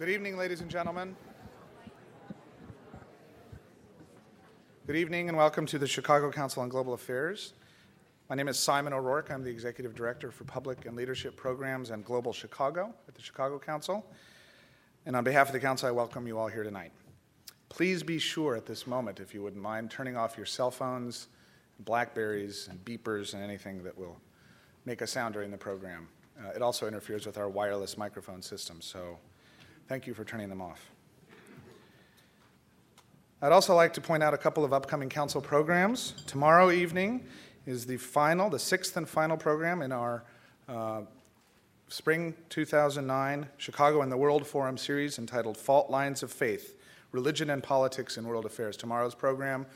Good evening, ladies and gentlemen. Good evening and welcome to the Chicago Council on Global Affairs. My name is Simon O'Rourke. I'm the Executive Director for Public and Leadership Programs and Global Chicago at the Chicago Council. And on behalf of the Council, I welcome you all here tonight. Please be sure at this moment, if you wouldn't mind, turning off your cell phones, Blackberries, and beepers, and anything that will make a sound during the program. Uh, it also interferes with our wireless microphone system, so thank you for turning them off. I'd also like to point out a couple of upcoming council programs. Tomorrow evening is the final, the sixth and final program in our uh, spring 2009 Chicago and the World Forum series entitled Fault Lines of Faith Religion and Politics in World Affairs. Tomorrow's program,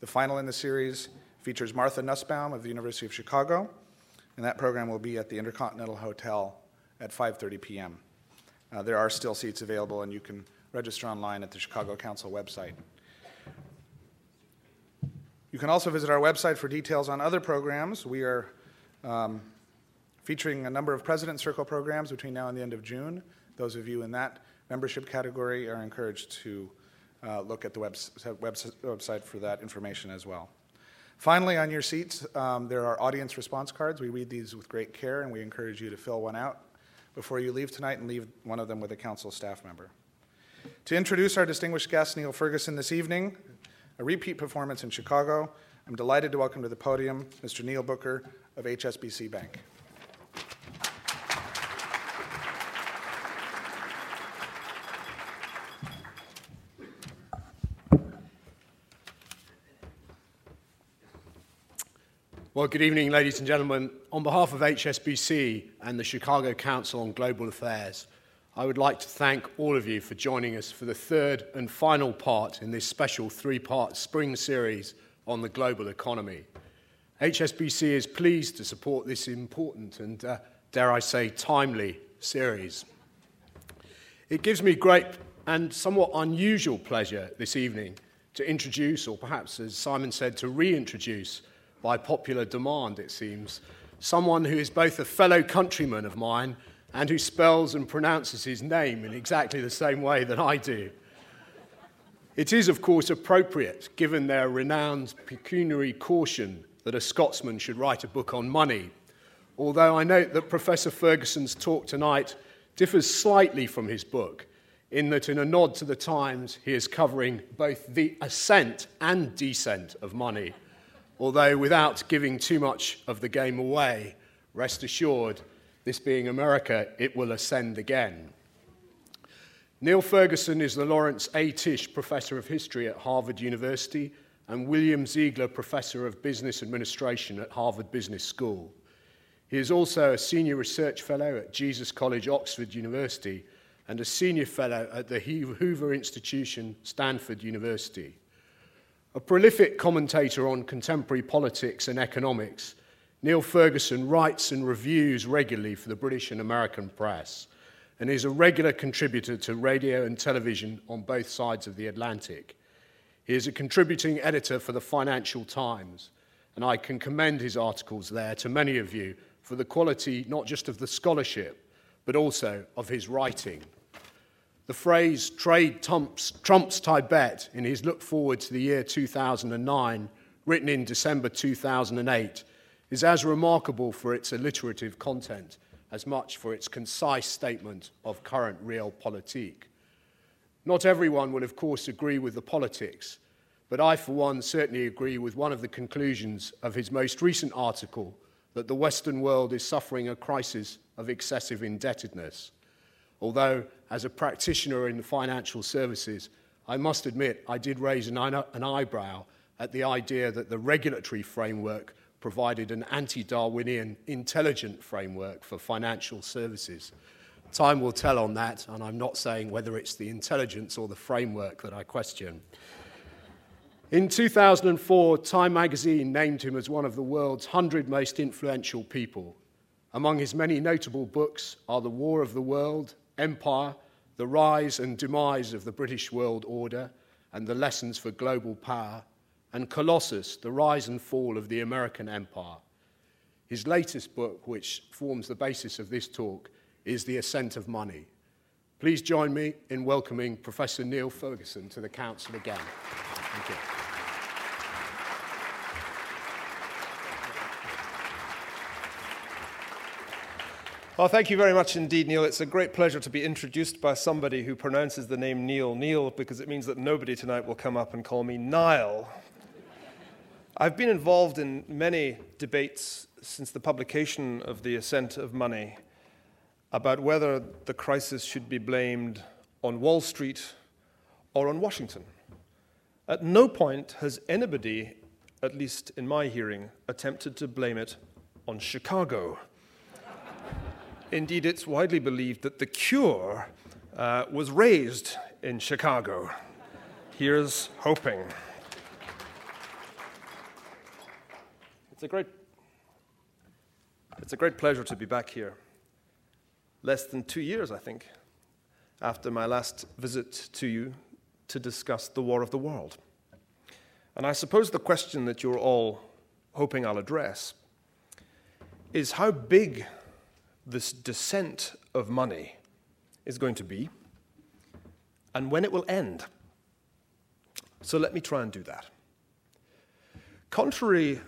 the final in the series, features Martha Nussbaum of the University of Chicago, and that program will be at the Intercontinental Hotel at 5:30 p.m. Uh, there are still seats available, and you can register online at the Chicago Council website. You can also visit our website for details on other programs. We are um, featuring a number of President Circle programs between now and the end of June. Those of you in that membership category are encouraged to uh, look at the webs- webs- website for that information as well. Finally, on your seats, um, there are audience response cards. We read these with great care, and we encourage you to fill one out before you leave tonight and leave one of them with a council staff member. To introduce our distinguished guest, Niall Ferguson, this evening, a repeat performance in Chicago. I'm delighted to welcome to the podium Mr. Niall Booker of HSBC Bank. Well, good evening, ladies and gentlemen. On behalf of HSBC and the Chicago Council on Global Affairs, I would like to thank all of you for joining us for the third and final part in this special three part spring series on the global economy. HSBC is pleased to support this important and, uh, dare I say, timely series. It gives me great and somewhat unusual pleasure this evening to introduce, or perhaps as Simon said, to reintroduce, by popular demand, it seems, someone who is both a fellow countryman of mine and who spells and pronounces his name in exactly the same way that I do. It is, of course, appropriate, given their renowned pecuniary caution, that a Scotsman should write a book on money. Although I note that Professor Ferguson's talk tonight differs slightly from his book, in that, in a nod to the times, he is covering both the ascent and descent of money. Although, without giving too much of the game away, rest assured this being America, it will ascend again. Niall Ferguson is the Lawrence A. Tisch Professor of History at Harvard University and William Ziegler Professor of Business Administration at Harvard Business School. He is also a Senior Research Fellow at Jesus College, Oxford University, and a Senior Fellow at the Hoover Institution, Stanford University. A prolific commentator on contemporary politics and economics, Niall Ferguson writes and reviews regularly for the British and American press and is a regular contributor to radio and television on both sides of the Atlantic. He is a contributing editor for the Financial Times, and I can commend his articles there to many of you for the quality not just of the scholarship, but also of his writing. The phrase trade trumps, trumps Tibet in his look forward to the year 2009, written in December 2008, is as remarkable for its alliterative content as much for its concise statement of current realpolitik. Not everyone will, of course, agree with the politics, but I, for one, certainly agree with one of the conclusions of his most recent article that the Western world is suffering a crisis of excessive indebtedness. Although, as a practitioner in financial services, I must admit I did raise an, an eyebrow at the idea that the regulatory framework provided an anti Darwinian intelligent framework for financial services. Time will tell on that, and I'm not saying whether it's the intelligence or the framework that I question. In 2004, Time magazine named him as one of the world's 100 most influential people. Among his many notable books are The War of the World, Empire, The Rise and Demise of the British World Order, and The Lessons for Global Power, and Colossus, The Rise and Fall of the American Empire. His latest book, which forms the basis of this talk, is The Ascent of Money. Please join me in welcoming Professor Niall Ferguson to the Council again. Thank you. Well, thank you very much indeed, Niall. It's a great pleasure to be introduced by somebody who pronounces the name Neil Neil because it means that nobody tonight will come up and call me Niall. I've been involved in many debates since the publication of The Ascent of Money about whether the crisis should be blamed on Wall Street or on Washington. At no point has anybody, at least in my hearing, attempted to blame it on Chicago. Indeed, it's widely believed that the cure uh, was raised in Chicago. Here's hoping. It's a great, it's a great pleasure to be back here. Less than two years, I think, after my last visit to you to discuss the War of the World. And I suppose the question that you're all hoping I'll address is how big this descent of money is going to be and when it will end. So let me try and do that. Contrary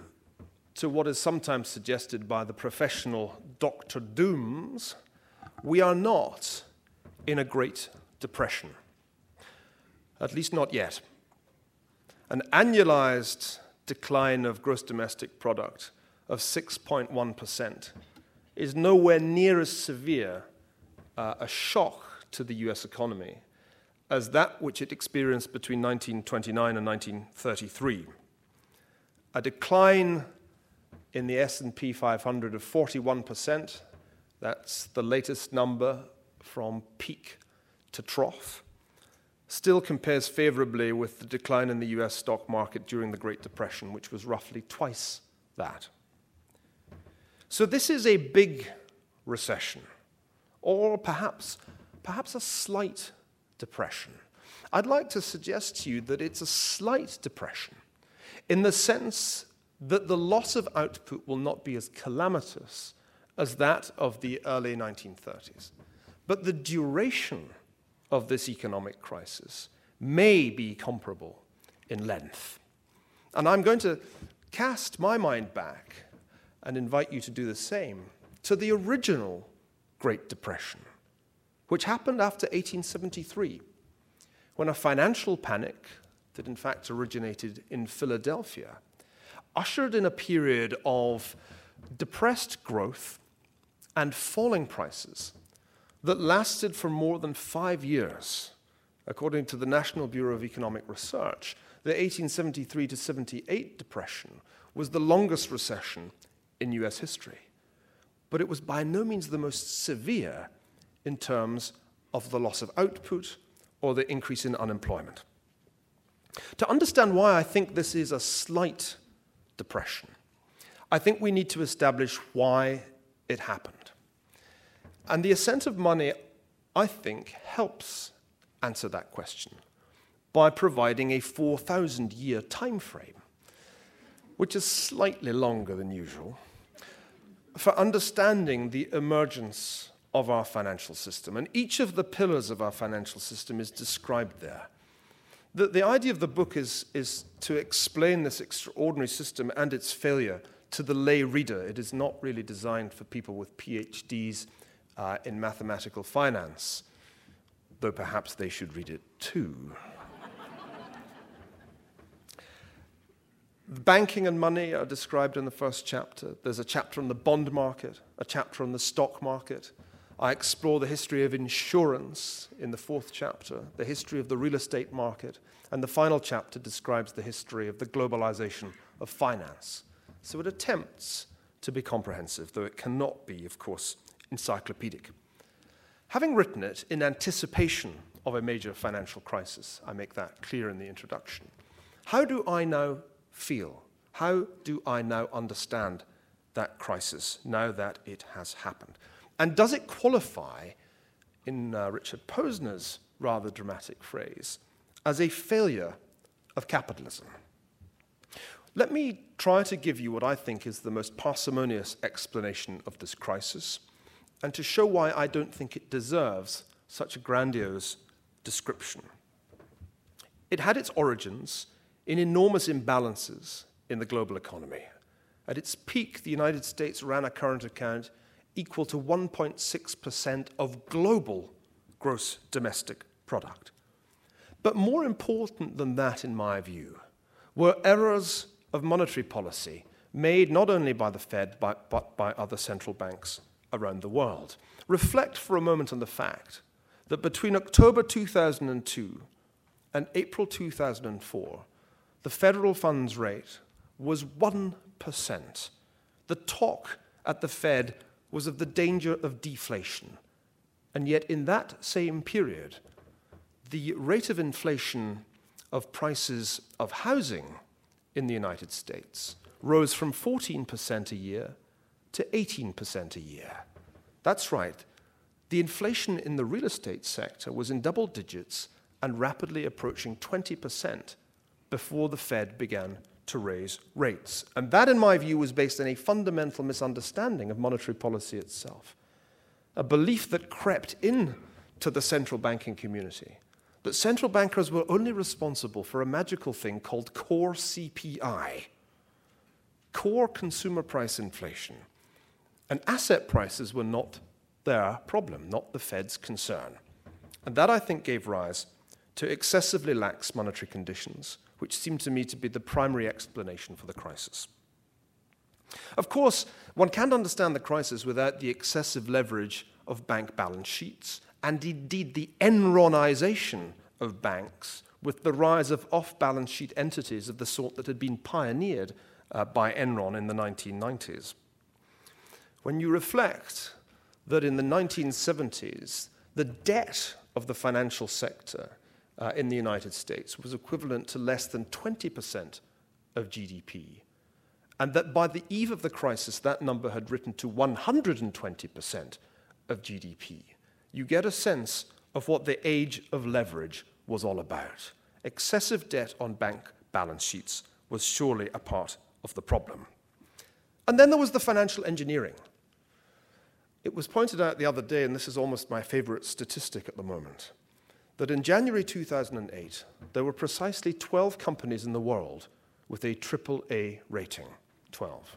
to what is sometimes suggested by the professional Dr. Dooms, we are not in a Great Depression. At least not yet. An annualized decline of gross domestic product of 6.1% is nowhere near as severe uh, a shock to the US economy as that which it experienced between 1929 and 1933. A decline in the S&P 500 of 41%, that's the latest number from peak to trough, still compares favorably with the decline in the US stock market during the Great Depression, which was roughly twice that. So this is a big recession, or perhaps, perhaps a slight depression. I'd like to suggest to you that it's a slight depression in the sense that the loss of output will not be as calamitous as that of the early 1930s. But the duration of this economic crisis may be comparable in length. And I'm going to cast my mind back and invite you to do the same to the original Great Depression, which happened after 1873, when a financial panic that in fact originated in Philadelphia ushered in a period of depressed growth and falling prices that lasted for more than five years. According to the National Bureau of Economic Research, the 1873 to 78 depression was the longest recession in US history. But it was by no means the most severe in terms of the loss of output or the increase in unemployment. To understand why I think this is a slight depression, I think we need to establish why it happened. And the ascent of money, I think, helps answer that question by providing a 4,000 year time frame, which is slightly longer than usual for understanding the emergence of our financial system. And each of the pillars of our financial system is described there. The, the idea of the book is, is to explain this extraordinary system and its failure to the lay reader. It is not really designed for people with PhDs uh, in mathematical finance, though perhaps they should read it too. Banking and money are described in the first chapter. There's a chapter on the bond market, a chapter on the stock market. I explore the history of insurance in the fourth chapter, the history of the real estate market, and the final chapter describes the history of the globalization of finance. So it attempts to be comprehensive, though it cannot be, of course, encyclopedic. Having written it in anticipation of a major financial crisis, I make that clear in the introduction. How do I now feel? How do I now understand that crisis now that it has happened? And does it qualify, in uh, Richard Posner's rather dramatic phrase, as a failure of capitalism? Let me try to give you what I think is the most parsimonious explanation of this crisis and to show why I don't think it deserves such a grandiose description. It had its origins in enormous imbalances in the global economy. At its peak, the United States ran a current account equal to 1.6% of global gross domestic product. But more important than that, in my view, were errors of monetary policy made not only by the Fed, but, by other central banks around the world. Reflect for a moment on the fact that between October 2002 and April 2004, the federal funds rate was 1%. The talk at the Fed was of the danger of deflation. And yet, in that same period, the rate of inflation of prices of housing in the United States rose from 14% a year to 18% a year. That's right. The inflation in the real estate sector was in double digits and rapidly approaching 20% before the Fed began to raise rates. And that, in my view, was based on a fundamental misunderstanding of monetary policy itself, a belief that crept in to the central banking community that central bankers were only responsible for a magical thing called core CPI, core consumer price inflation. And asset prices were not their problem, not the Fed's concern. And that, I think, gave rise to excessively lax monetary conditions which seemed to me to be the primary explanation for the crisis. Of course, one can't understand the crisis without the excessive leverage of bank balance sheets and indeed the Enronization of banks with the rise of off balance sheet entities of the sort that had been pioneered uh, by Enron in the 1990s. When you reflect that in the 1970s, the debt of the financial sector uh, in the United States was equivalent to less than 20% of GDP. And that by the eve of the crisis, that number had risen to 120% of GDP. You get a sense of what the age of leverage was all about. Excessive debt on bank balance sheets was surely a part of the problem. And then there was the financial engineering. It was pointed out the other day, and this is almost my favorite statistic at the moment that in January 2008, there were precisely 12 companies in the world with a AAA rating. 12.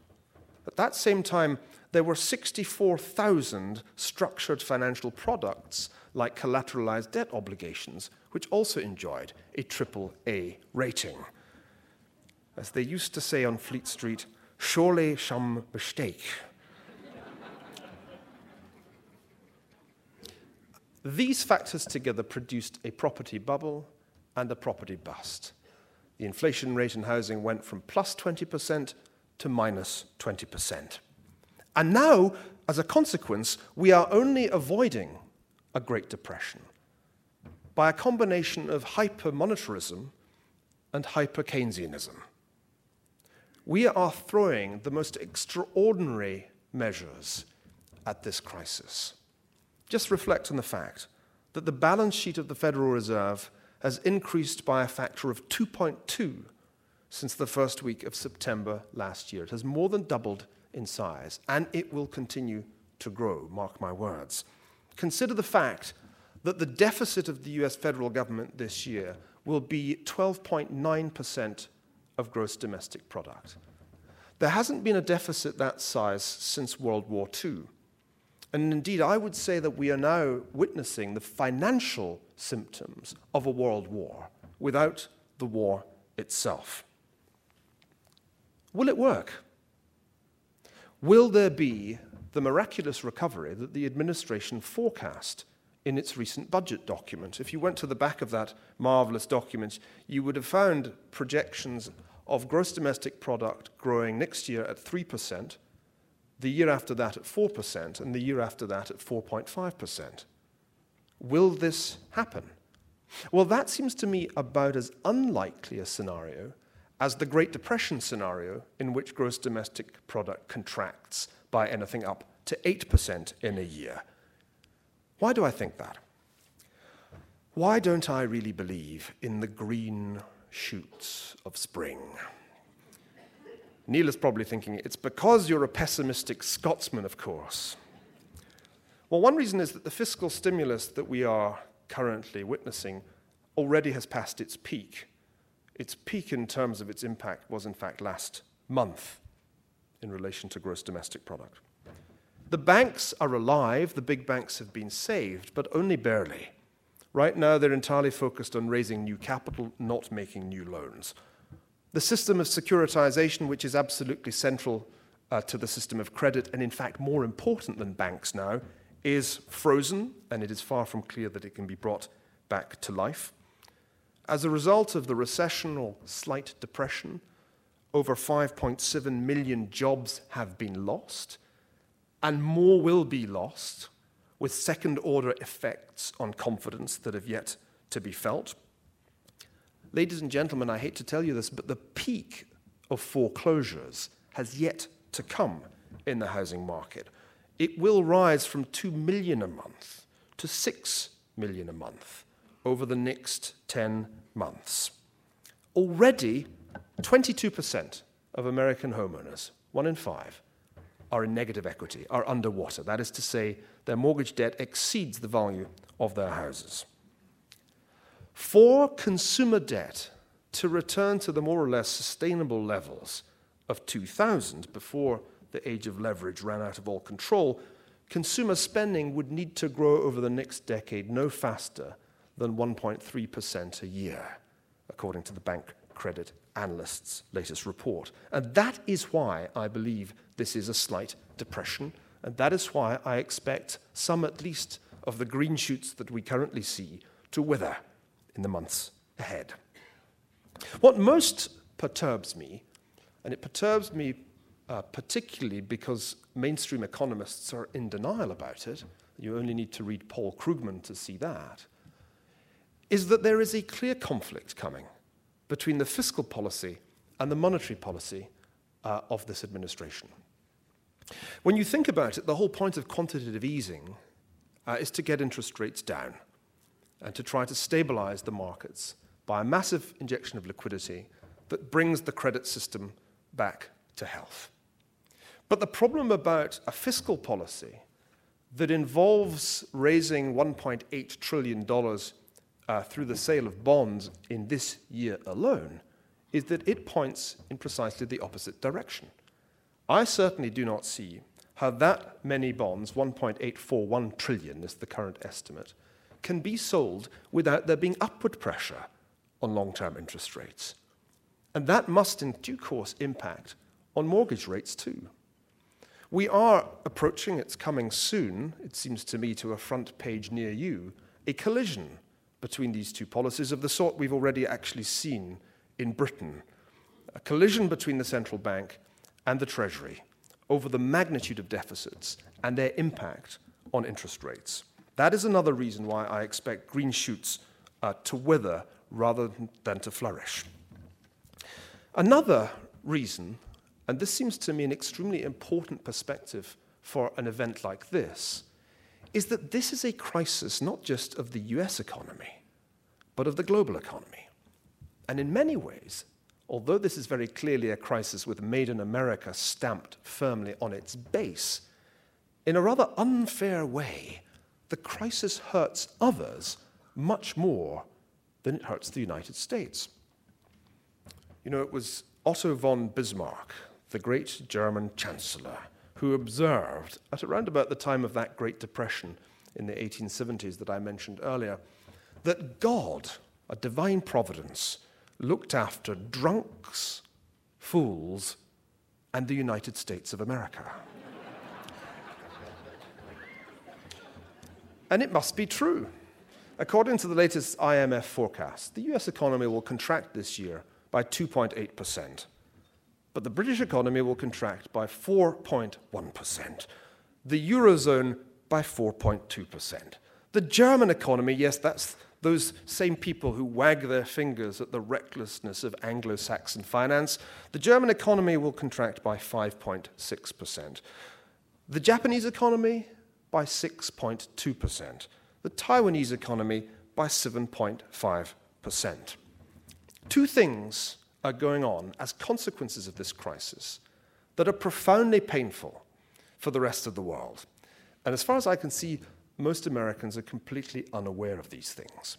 At that same time, there were 64,000 structured financial products like collateralized debt obligations, which also enjoyed a AAA rating. As they used to say on Fleet Street, surely some mistake. These factors together produced a property bubble and a property bust. The inflation rate in housing went from plus 20% to minus 20%. And now, as a consequence, we are only avoiding a Great Depression by a combination of hypermonetarism and hyper Keynesianism. We are throwing the most extraordinary measures at this crisis. Just reflect on the fact that the balance sheet of the Federal Reserve has increased by a factor of 2.2 since the first week of September last year. It has more than doubled in size, and it will continue to grow, mark my words. Consider the fact that the deficit of the US federal government this year will be 12.9% of gross domestic product. There hasn't been a deficit that size since World War II. And indeed, I would say that we are now witnessing the financial symptoms of a world war without the war itself. Will it work? Will there be the miraculous recovery that the administration forecast in its recent budget document? If you went to the back of that marvelous document, you would have found projections of gross domestic product growing next year at 3%, the year after that at 4%, and the year after that at 4.5%. Will this happen? Well, that seems to me about as unlikely a scenario as the Great Depression scenario, in which gross domestic product contracts by anything up to 8% in a year. Why do I think that? Why don't I really believe in the green shoots of spring? Niall is probably thinking, it's because you're a pessimistic Scotsman, of course. Well, one reason is that the fiscal stimulus that we are currently witnessing already has passed its peak. Its peak in terms of its impact was, in fact, last month in relation to gross domestic product. The banks are alive, the big banks have been saved, but only barely. Right now, they're entirely focused on raising new capital, not making new loans. The system of securitization, which is absolutely central uh, to the system of credit, and in fact more important than banks now, is frozen, and it is far from clear that it can be brought back to life. As a result of the recession or slight depression, over 5.7 million jobs have been lost, and more will be lost, with second order effects on confidence that have yet to be felt. Ladies and gentlemen, I hate to tell you this, but the peak of foreclosures has yet to come in the housing market. It will rise from 2 million a month to 6 million a month over the next 10 months. Already, 22% of American homeowners, one in five, are in negative equity, are underwater. That is to say, their mortgage debt exceeds the value of their houses. For consumer debt to return to the more or less sustainable levels of 2000, before the age of leverage ran out of all control, consumer spending would need to grow over the next decade no faster than 1.3% a year, according to the Bank Credit Analyst's latest report. And that is why I believe this is a slight depression, and that is why I expect some at least of the green shoots that we currently see to wither in the months ahead. What most perturbs me, and it perturbs me uh, particularly because mainstream economists are in denial about it, you only need to read Paul Krugman to see that, is that there is a clear conflict coming between the fiscal policy and the monetary policy uh, of this administration. When you think about it, the whole point of quantitative easing uh, is to get interest rates down and to try to stabilize the markets by a massive injection of liquidity that brings the credit system back to health. But the problem about a fiscal policy that involves raising $1.8 trillion uh, through the sale of bonds in this year alone is that it points in precisely the opposite direction. I certainly do not see how that many bonds, 1.841 trillion is the current estimate, can be sold without there being upward pressure on long term interest rates. And that must, in due course, impact on mortgage rates too. We are approaching, it's coming soon, it seems to me, to a front page near you, a collision between these two policies of the sort we've already actually seen in Britain. A collision between the central bank and the Treasury over the magnitude of deficits and their impact on interest rates. That is another reason why I expect green shoots uh, to wither rather than to flourish. Another reason and this seems to me an extremely important perspective for an event like this, is that this is a crisis not just of the US economy, but of the global economy. And in many ways, although this is very clearly a crisis with Made in America stamped firmly on its base, in a rather unfair way, the crisis hurts others much more than it hurts the United States. You know, it was Otto von Bismarck, the great German chancellor, who observed at around about the time of that Great Depression in the 1870s that I mentioned earlier, that God, a divine providence, looked after drunks, fools, and the United States of America. And it must be true. According to the latest IMF forecast, the US economy will contract this year by 2.8% but the British economy will contract by 4.1%, the Eurozone by 4.2%. The German economy, yes, that's those same people who wag their fingers at the recklessness of Anglo Saxon finance, the German economy will contract by 5.6%. The Japanese economy by 6.2%. The Taiwanese economy by 7.5%. Two things are going on as consequences of this crisis that are profoundly painful for the rest of the world. And as far as I can see, most Americans are completely unaware of these things.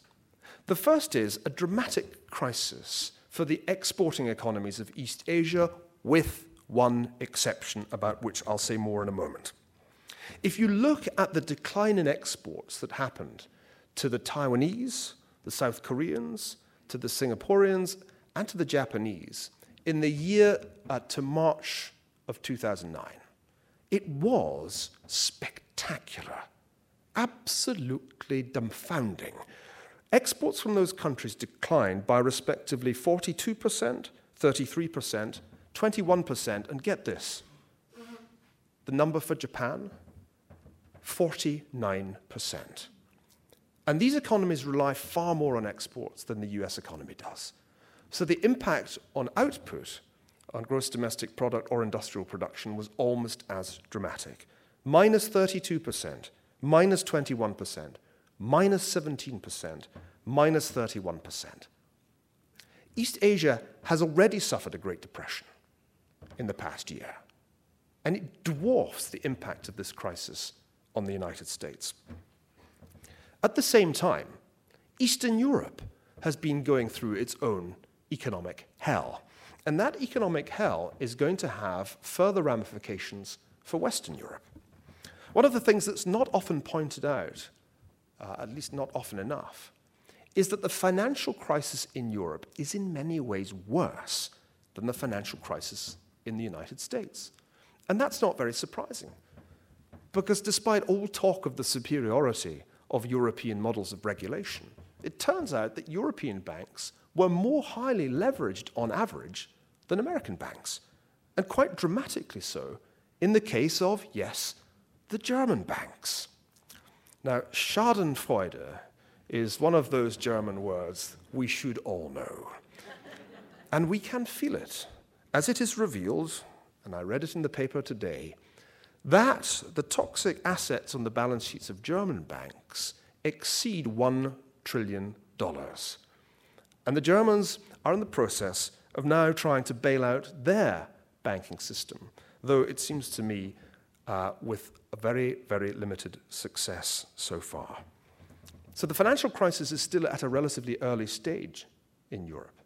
The first is a dramatic crisis for the exporting economies of East Asia, with one exception about which I'll say more in a moment. If you look at the decline in exports that happened to the Taiwanese, the South Koreans, to the Singaporeans, and to the Japanese in the year uh, to March of 2009, it was spectacular, absolutely dumbfounding. Exports from those countries declined by respectively 42%, 33%, 21%, and get this the number for Japan 49%. And these economies rely far more on exports than the US economy does. So the impact on output, on gross domestic product or industrial production, was almost as dramatic minus 32%, minus 21%, minus 17%, minus 31%. East Asia has already suffered a Great Depression in the past year, and it dwarfs the impact of this crisis on the United States. At the same time, Eastern Europe has been going through its own economic hell. And that economic hell is going to have further ramifications for Western Europe. One of the things that's not often pointed out, uh, at least not often enough, is that the financial crisis in Europe is in many ways worse than the financial crisis in the United States. And that's not very surprising, because despite all talk of the superiority of European models of regulation, it turns out that European banks were more highly leveraged on average than American banks, and quite dramatically so in the case of, yes, the German banks. Now, Schadenfreude is one of those German words we should all know. and we can feel it as it is revealed, and I read it in the paper today, that the toxic assets on the balance sheets of German banks exceed $1 trillion. And the Germans are in the process of now trying to bail out their banking system, though it seems to me uh, with a very, very limited success so far. So the financial crisis is still at a relatively early stage in Europe.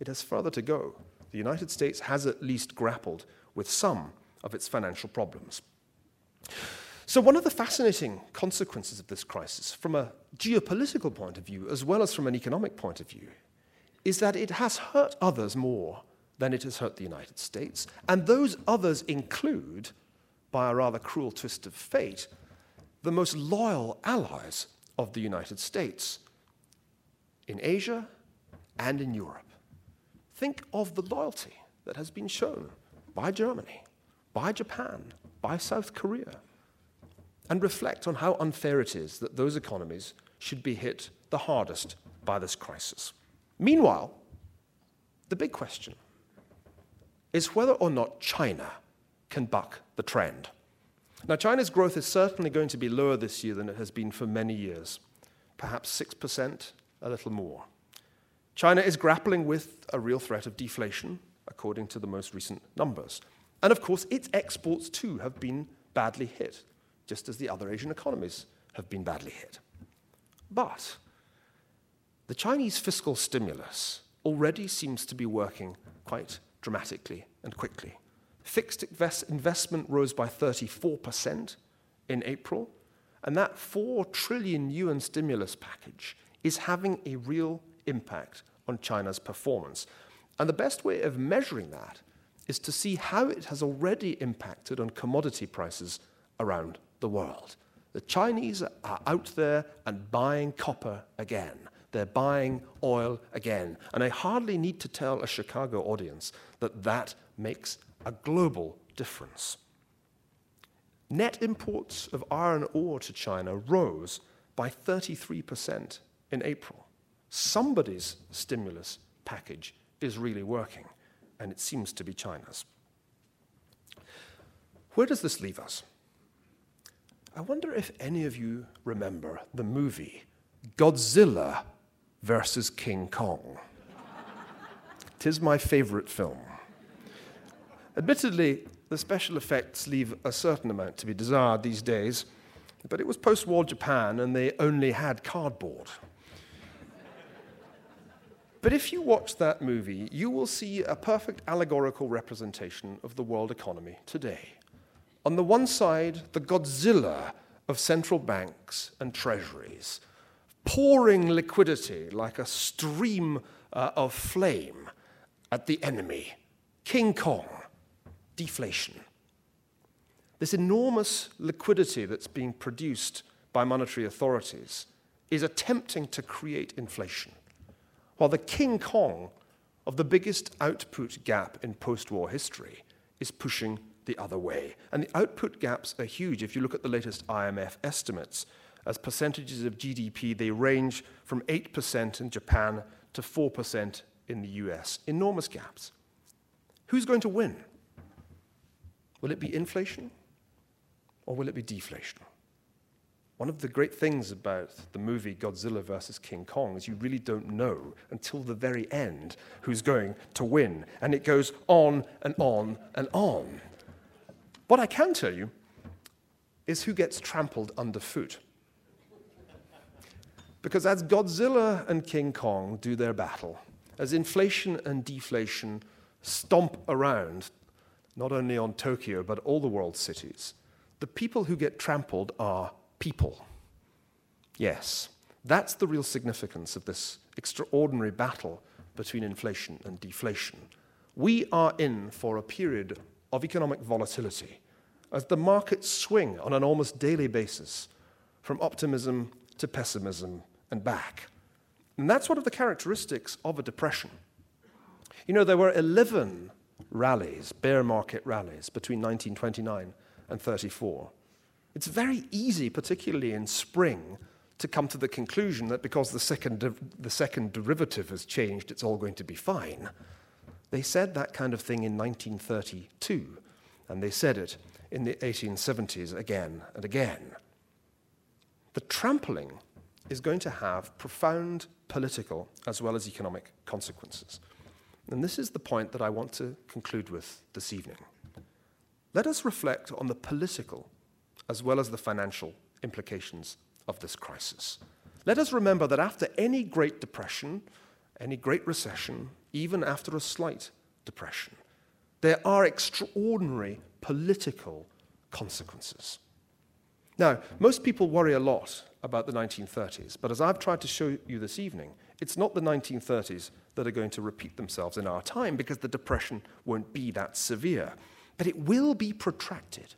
It has further to go. The United States has at least grappled with some of its financial problems. So, one of the fascinating consequences of this crisis, from a geopolitical point of view as well as from an economic point of view, is that it has hurt others more than it has hurt the United States. And those others include, by a rather cruel twist of fate, the most loyal allies of the United States in Asia and in Europe. Think of the loyalty that has been shown by Germany, by Japan, by South Korea, and reflect on how unfair it is that those economies should be hit the hardest by this crisis. Meanwhile, the big question is whether or not China can buck the trend. Now, China's growth is certainly going to be lower this year than it has been for many years, perhaps 6%, a little more. China is grappling with a real threat of deflation, according to the most recent numbers. And of course, its exports too have been badly hit, just as the other Asian economies have been badly hit. But the Chinese fiscal stimulus already seems to be working quite dramatically and quickly. Fixed invest- investment rose by 34% in April, and that 4 trillion yuan stimulus package is having a real impact on China's performance. And the best way of measuring that is to see how it has already impacted on commodity prices around the world. The Chinese are out there and buying copper again. They're buying oil again. And I hardly need to tell a Chicago audience that that makes a global difference. Net imports of iron ore to China rose by 33% in April. Somebody's stimulus package is really working, and it seems to be China's. Where does this leave us? I wonder if any of you remember the movie Godzilla versus King Kong. Tis my favorite film. Admittedly, the special effects leave a certain amount to be desired these days, But it was post war Japan, and they only had cardboard. But if you watch that movie, you will see a perfect allegorical representation of the world economy today. On the one side, the Godzilla of central banks and treasuries, pouring liquidity like a stream uh, of flame at the enemy. King Kong, deflation. This enormous liquidity that's being produced by monetary authorities is attempting to create inflation while the King Kong of the biggest output gap in post war history is pushing the other way. And the output gaps are huge. If you look at the latest IMF estimates, as percentages of GDP, they range from 8% in Japan to 4% in the US. Enormous gaps. Who's going to win? Will it be inflation or will it be deflation? One of the great things about the movie Godzilla vs. King Kong is you really don't know until the very end who's going to win. And it goes on and on and on. What I can tell you is who gets trampled underfoot. Because as Godzilla and King Kong do their battle, as inflation and deflation stomp around, not only on Tokyo, but all the world's cities, the people who get trampled are people. Yes, that's the real significance of this extraordinary battle between inflation and deflation. We are in for a period of economic volatility as the markets swing on an almost daily basis from optimism to pessimism and back. And that's one of the characteristics of a depression. You know, there were 11 rallies, bear market rallies, between 1929 and 34. It's very easy, particularly in spring, to come to the conclusion that because the second, the second derivative has changed, it's all going to be fine. They said that kind of thing in 1932, and they said it in the 1870s again and again. The trampling is going to have profound political as well as economic consequences. And this is the point that I want to conclude with this evening. Let us reflect on the political as well as the financial implications of this crisis. Let us remember that after any Great Depression, any Great Recession, even after a slight depression, there are extraordinary political consequences. Now, most people worry a lot about the 1930s, but as I've tried to show you this evening, it's not the 1930s that are going to repeat themselves in our time because the depression won't be that severe. But it will be protracted.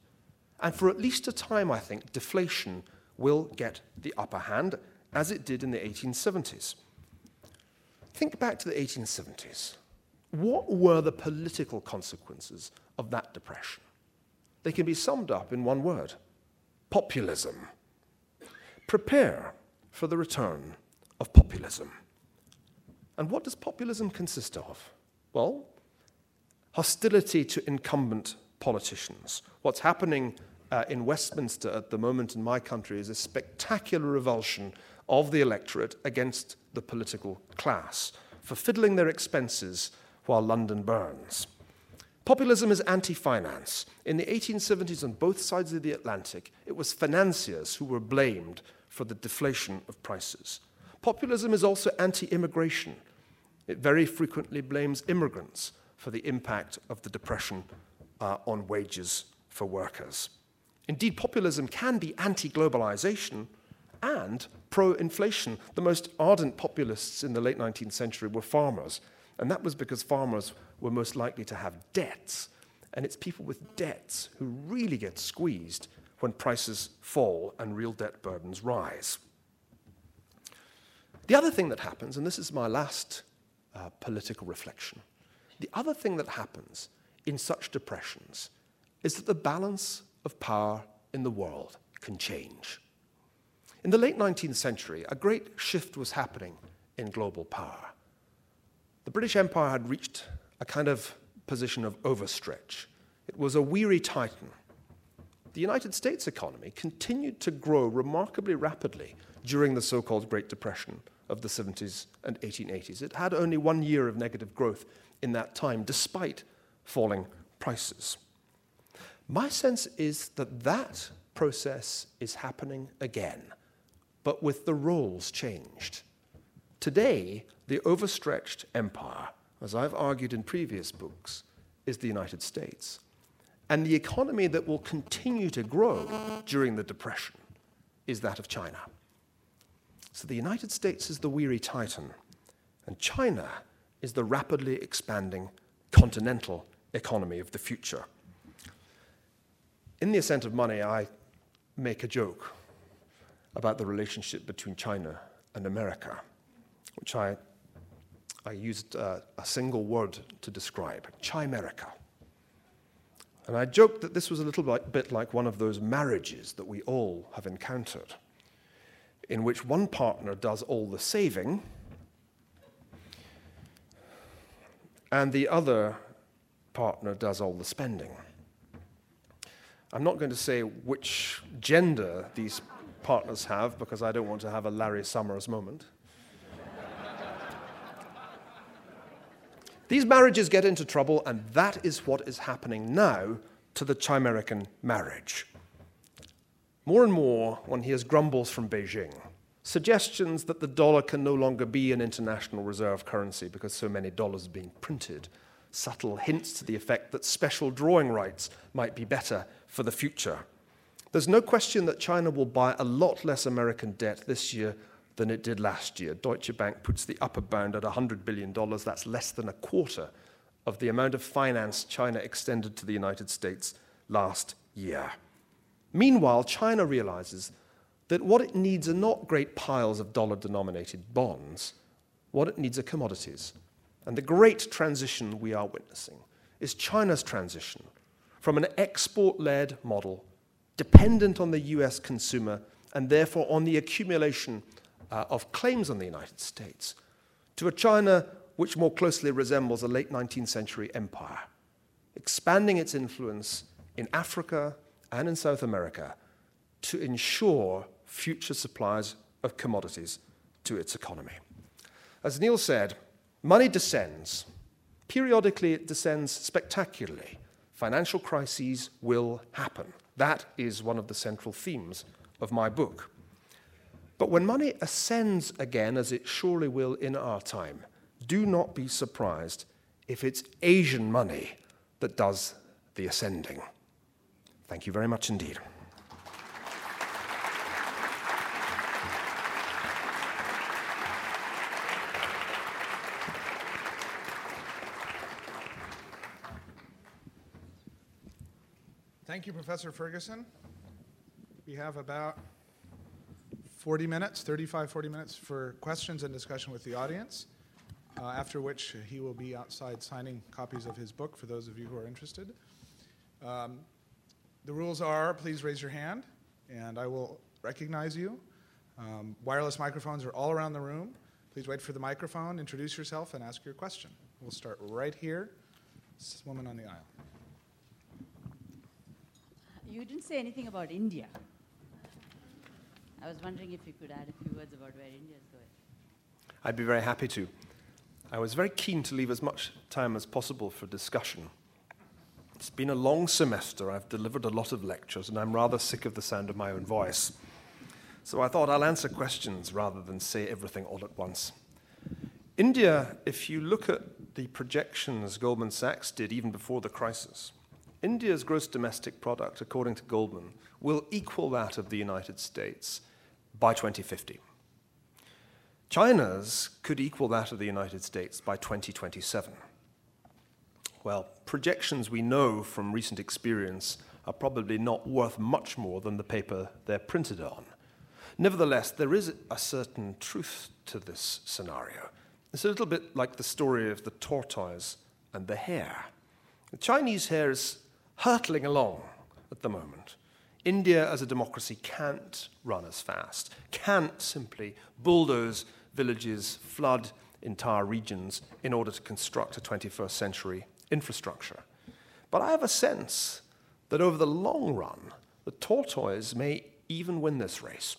And for at least a time, I think, deflation will get the upper hand, as it did in the 1870s. Think back to the 1870s. What were the political consequences of that depression? They can be summed up in one word populism. Prepare for the return of populism. And what does populism consist of? Well, hostility to incumbent politicians. What's happening uh, in Westminster at the moment in my country is a spectacular revulsion of the electorate against the political class for fiddling their expenses while London burns. Populism is anti finance. In the 1870s, on both sides of the Atlantic, it was financiers who were blamed for the deflation of prices. Populism is also anti immigration. It very frequently blames immigrants for the impact of the depression uh, on wages for workers. Indeed, populism can be anti globalization and pro inflation. The most ardent populists in the late 19th century were farmers, and that was because farmers were most likely to have debts. And it's people with debts who really get squeezed when prices fall and real debt burdens rise. The other thing that happens, and this is my last uh, political reflection, the other thing that happens in such depressions is that the balance of power in the world can change. In the late 19th century, a great shift was happening in global power. The British Empire had reached a kind of position of overstretch. It was a weary titan. The United States economy continued to grow remarkably rapidly during the so called Great Depression of the 70s and 1880s. It had only one year of negative growth in that time, despite falling prices. My sense is that that process is happening again, but with the roles changed. Today, the overstretched empire, as I've argued in previous books, is the United States. And the economy that will continue to grow during the Depression is that of China. So the United States is the weary titan, and China is the rapidly expanding continental economy of the future. In The Ascent of Money, I make a joke about the relationship between China and America, which I, I used uh, a single word to describe Chimerica. And I joked that this was a little bit like one of those marriages that we all have encountered, in which one partner does all the saving and the other partner does all the spending. I'm not going to say which gender these partners have because I don't want to have a Larry Summers moment. These marriages get into trouble, and that is what is happening now to the Chimerican marriage. More and more, one hears grumbles from Beijing, suggestions that the dollar can no longer be an international reserve currency because so many dollars are being printed, subtle hints to the effect that special drawing rights might be better for the future. There's no question that China will buy a lot less American debt this year than it did last year. Deutsche Bank puts the upper bound at $100 billion. That's less than a quarter of the amount of finance China extended to the United States last year. Meanwhile, China realizes that what it needs are not great piles of dollar denominated bonds, what it needs are commodities. And the great transition we are witnessing is China's transition from an export led model dependent on the US consumer and therefore on the accumulation uh, of claims on the United States to a China which more closely resembles a late 19th century empire, expanding its influence in Africa and in South America to ensure future supplies of commodities to its economy. As Niall said, money descends. Periodically, it descends spectacularly. Financial crises will happen. That is one of the central themes of my book. But when money ascends again, as it surely will in our time, do not be surprised if it's Asian money that does the ascending. Thank you very much indeed. Thank you, Professor Ferguson. We have about 40 minutes, 35, 40 minutes for questions and discussion with the audience, uh, after which he will be outside signing copies of his book for those of you who are interested. Um, the rules are please raise your hand and I will recognize you. Um, wireless microphones are all around the room. Please wait for the microphone, introduce yourself, and ask your question. We'll start right here. This woman on the aisle. You didn't say anything about India. I was wondering if you could add a few words about where India is going. I'd be very happy to. I was very keen to leave as much time as possible for discussion. It's been a long semester. I've delivered a lot of lectures, and I'm rather sick of the sound of my own voice. So I thought I'll answer questions rather than say everything all at once. India, if you look at the projections Goldman Sachs did even before the crisis, India's gross domestic product, according to Goldman, will equal that of the United States by 2050. China's could equal that of the United States by 2027. Well, projections we know from recent experience are probably not worth much more than the paper they're printed on. Nevertheless, there is a certain truth to this scenario. It's a little bit like the story of the tortoise and the hare. The Chinese hare is hurtling along at the moment. India, as a democracy, can't run as fast, can't simply bulldoze villages, flood entire regions in order to construct a 21st century infrastructure. But I have a sense that over the long run, the tortoise may even win this race.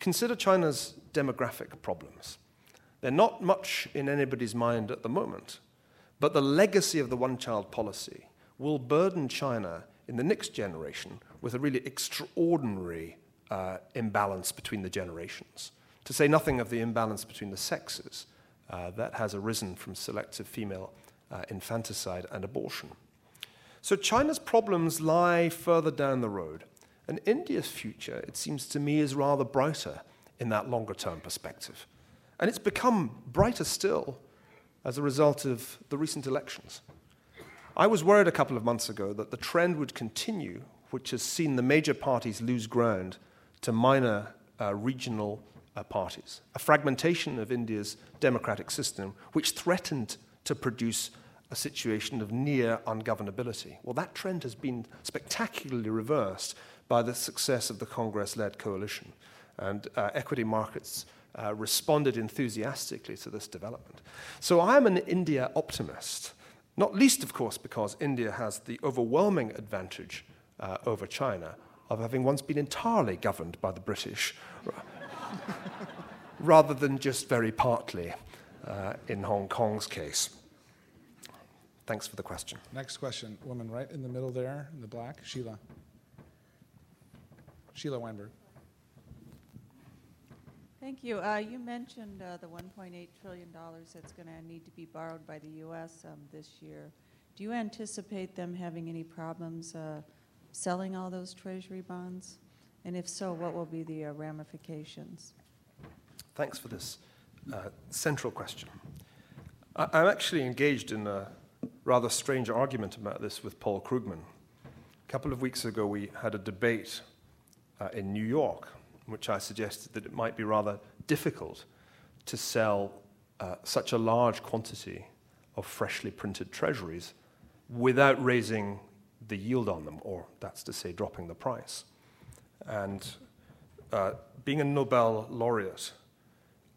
Consider China's demographic problems. They're not much in anybody's mind at the moment, but the legacy of the one child policy will burden China in the next generation with a really extraordinary uh, imbalance between the generations, to say nothing of the imbalance between the sexes uh, that has arisen from selective female uh, infanticide and abortion. So China's problems lie further down the road. And India's future, it seems to me, is rather brighter in that longer term perspective. And it's become brighter still as a result of the recent elections. I was worried a couple of months ago that the trend would continue, which has seen the major parties lose ground to minor uh, regional uh, parties, a fragmentation of India's democratic system, which threatened to produce a situation of near ungovernability. Well, that trend has been spectacularly reversed by the success of the Congress led coalition. And uh, equity markets uh, responded enthusiastically to this development. So I'm an India optimist, not least, of course, because India has the overwhelming advantage uh, over China of having once been entirely governed by the British, rather than just very partly uh, in Hong Kong's case. Thanks for the question. Next question, woman right in the middle there, in the black, Sheila. Sheila Weinberg. Thank you. Uh, you mentioned uh, the $1.8 trillion that's going to need to be borrowed by the U.S. Um, this year. Do you anticipate them having any problems uh, selling all those Treasury bonds? And if so, what will be the uh, ramifications? Thanks for this uh, central question. I- I'm actually engaged in a rather strange argument about this with Paul Krugman. A couple of weeks ago, we had a debate uh, in New York, in which I suggested that it might be rather difficult to sell uh, such a large quantity of freshly printed treasuries without raising the yield on them, or that's to say, dropping the price. And uh, being a Nobel laureate,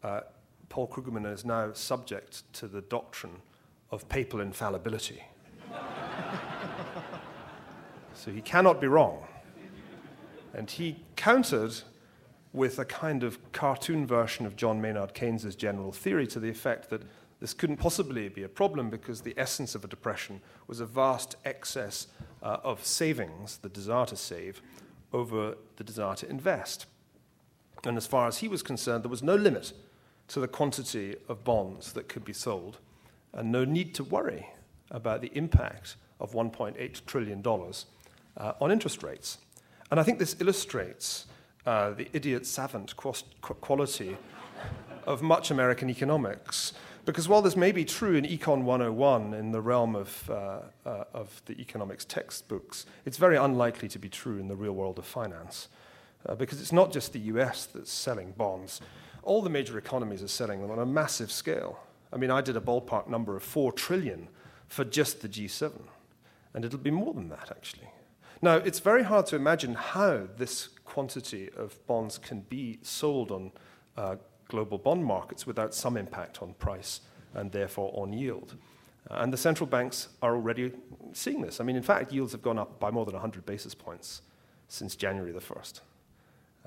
uh, Paul Krugman is now subject to the doctrine of papal infallibility. so he cannot be wrong. And he countered with a kind of cartoon version of John Maynard Keynes's general theory to the effect that this couldn't possibly be a problem because the essence of a depression was a vast excess uh, of savings, the desire to save, over the desire to invest. And as far as he was concerned, there was no limit to the quantity of bonds that could be sold, and no need to worry about the impact of $1.8 trillion uh, on interest rates. And I think this illustrates uh, the idiot savant quality of much American economics. Because while this may be true in Econ 101 in the realm of, uh, uh, of the economics textbooks, it's very unlikely to be true in the real world of finance. Uh, because it's not just the US that's selling bonds, all the major economies are selling them on a massive scale. I mean, I did a ballpark number of 4 trillion for just the G7, and it'll be more than that, actually. Now, it's very hard to imagine how this quantity of bonds can be sold on uh, global bond markets without some impact on price and therefore on yield. Uh, and the central banks are already seeing this. I mean, in fact, yields have gone up by more than 100 basis points since January the 1st.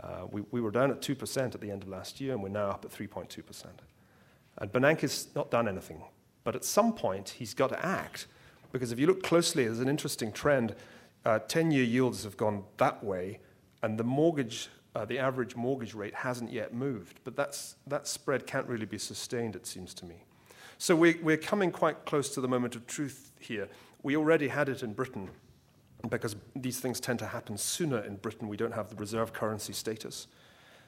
Uh, we, we were down at 2% at the end of last year, and we're now up at 3.2%. And Bernanke's not done anything. But at some point, he's got to act. Because if you look closely, there's an interesting trend uh, 10 year yields have gone that way, and the mortgage, uh, the average mortgage rate hasn't yet moved. But that's, that spread can't really be sustained, it seems to me. So we, we're coming quite close to the moment of truth here. We already had it in Britain because these things tend to happen sooner in Britain. We don't have the reserve currency status.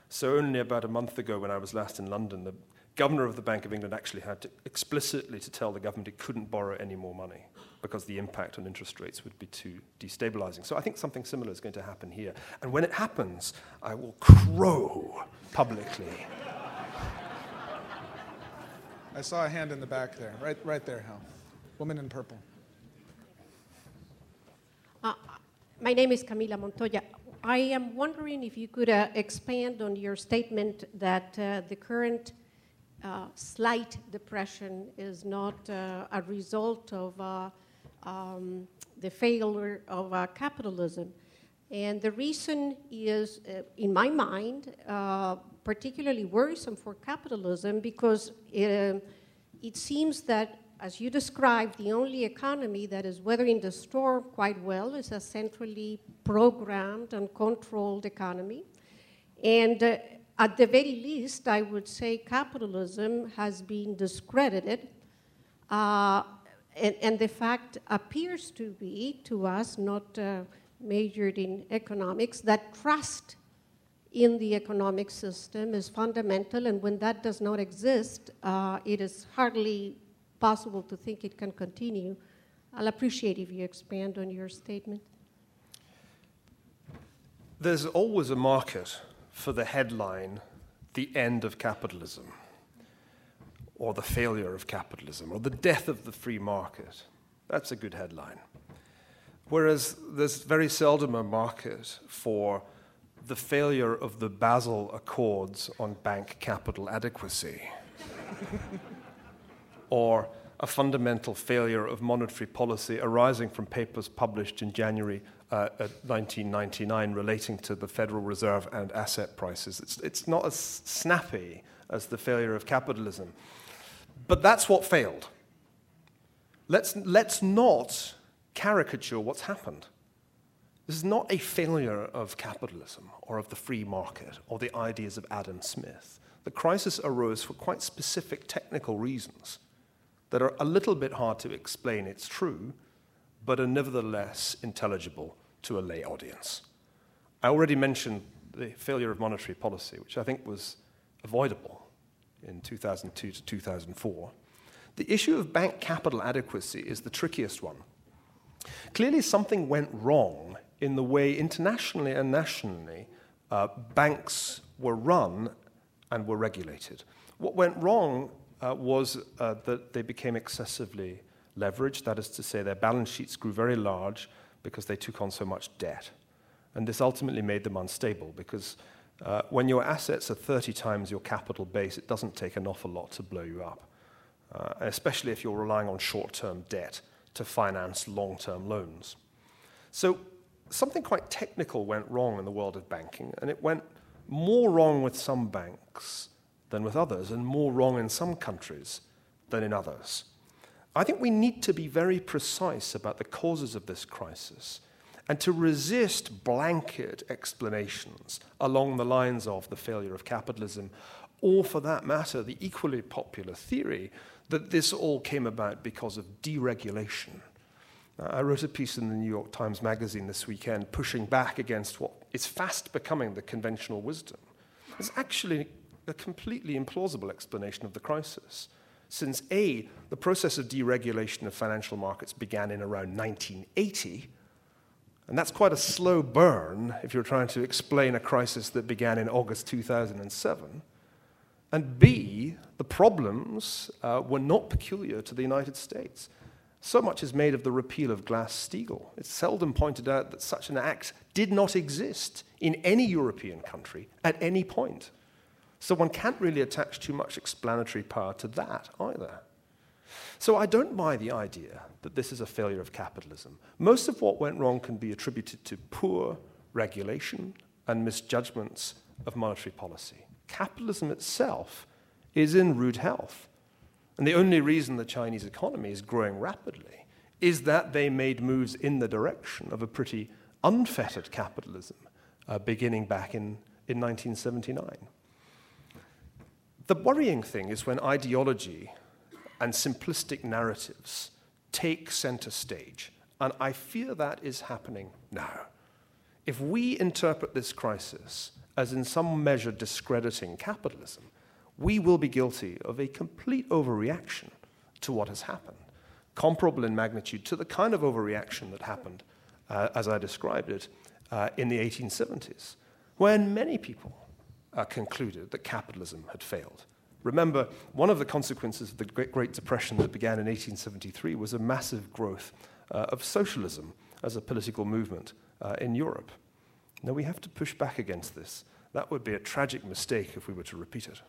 So only about a month ago, when I was last in London, the governor of the Bank of England actually had to explicitly to tell the government it couldn't borrow any more money because the impact on interest rates would be too destabilizing. So I think something similar is going to happen here. And when it happens, I will crow publicly. I saw a hand in the back there, right, right there, Hal. Woman in purple. Uh, my name is Camila Montoya. I am wondering if you could uh, expand on your statement that uh, the current uh, slight depression is not uh, a result of uh, um, the failure of uh, capitalism. And the reason is, uh, in my mind, particularly worrisome for capitalism because it, it seems that as you described, the only economy that is weathering the storm quite well is a centrally programmed and controlled economy. And uh, at the very least, I would say capitalism has been discredited. Uh, and, and, the fact appears to be, to us, not uh, majored in economics, that trust in the economic system is fundamental, and when that does not exist, uh, it is hardly possible to think it can continue. I'll appreciate if you expand on your statement. There's always a market for the headline, the end of capitalism, or the failure of capitalism, or the death of the free market. That's a good headline. Whereas there's very seldom a market for the failure of the Basel Accords on bank capital adequacy, or a fundamental failure of monetary policy arising from papers published in January uh, 1999 relating to the Federal Reserve and asset prices. It's, it's not as snappy as the failure of capitalism. But that's what failed. Let's, let's not caricature what's happened. This is not a failure of capitalism or of the free market or the ideas of Adam Smith. The crisis arose for quite specific technical reasons that are a little bit hard to explain, it's true, but are nevertheless intelligible to a lay audience. I already mentioned the failure of monetary policy, which I think was avoidable in 2002 to 2004. The issue of bank capital adequacy is the trickiest one. Clearly, something went wrong in the way internationally and nationally uh, banks were run and were regulated. What went wrong uh, was uh, that they became excessively leveraged, that is to say, their balance sheets grew very large because they took on so much debt. And this ultimately made them unstable because uh, when your assets are 30 times your capital base, it doesn't take an awful lot to blow you up, uh, especially if you're relying on short term debt to finance long term loans. So something quite technical went wrong in the world of banking, and it went more wrong with some banks than with others, and more wrong in some countries than in others. I think we need to be very precise about the causes of this crisis and to resist blanket explanations along the lines of the failure of capitalism, or for that matter, the equally popular theory that this all came about because of deregulation I wrote a piece in the New York Times Magazine this weekend pushing back against what is fast becoming the conventional wisdom. It's actually a completely implausible explanation of the crisis. Since A, the process of deregulation of financial markets began in around 1980, and that's quite a slow burn if you're trying to explain a crisis that began in August 2007. And B, the problems uh, were not peculiar to the United States. So much is made of the repeal of Glass Steagall. It's seldom pointed out that such an act did not exist in any European country at any point. So one can't really attach too much explanatory power to that either. So I don't buy the idea that this is a failure of capitalism. Most of what went wrong can be attributed to poor regulation and misjudgments of monetary policy. Capitalism itself is in rude health. And the only reason the Chinese economy is growing rapidly is that they made moves in the direction of a pretty unfettered capitalism uh, beginning back in, in 1979. The worrying thing is when ideology and simplistic narratives take center stage, and I fear that is happening now. If we interpret this crisis as in some measure discrediting capitalism, we will be guilty of a complete overreaction to what has happened, comparable in magnitude to the kind of overreaction that happened, uh, as I described it, uh, in the 1870s, when many people uh, concluded that capitalism had failed. Remember, one of the consequences of the Great Depression that began in 1873 was a massive growth uh, of socialism as a political movement uh, in Europe. Now, we have to push back against this. That would be a tragic mistake if we were to repeat it.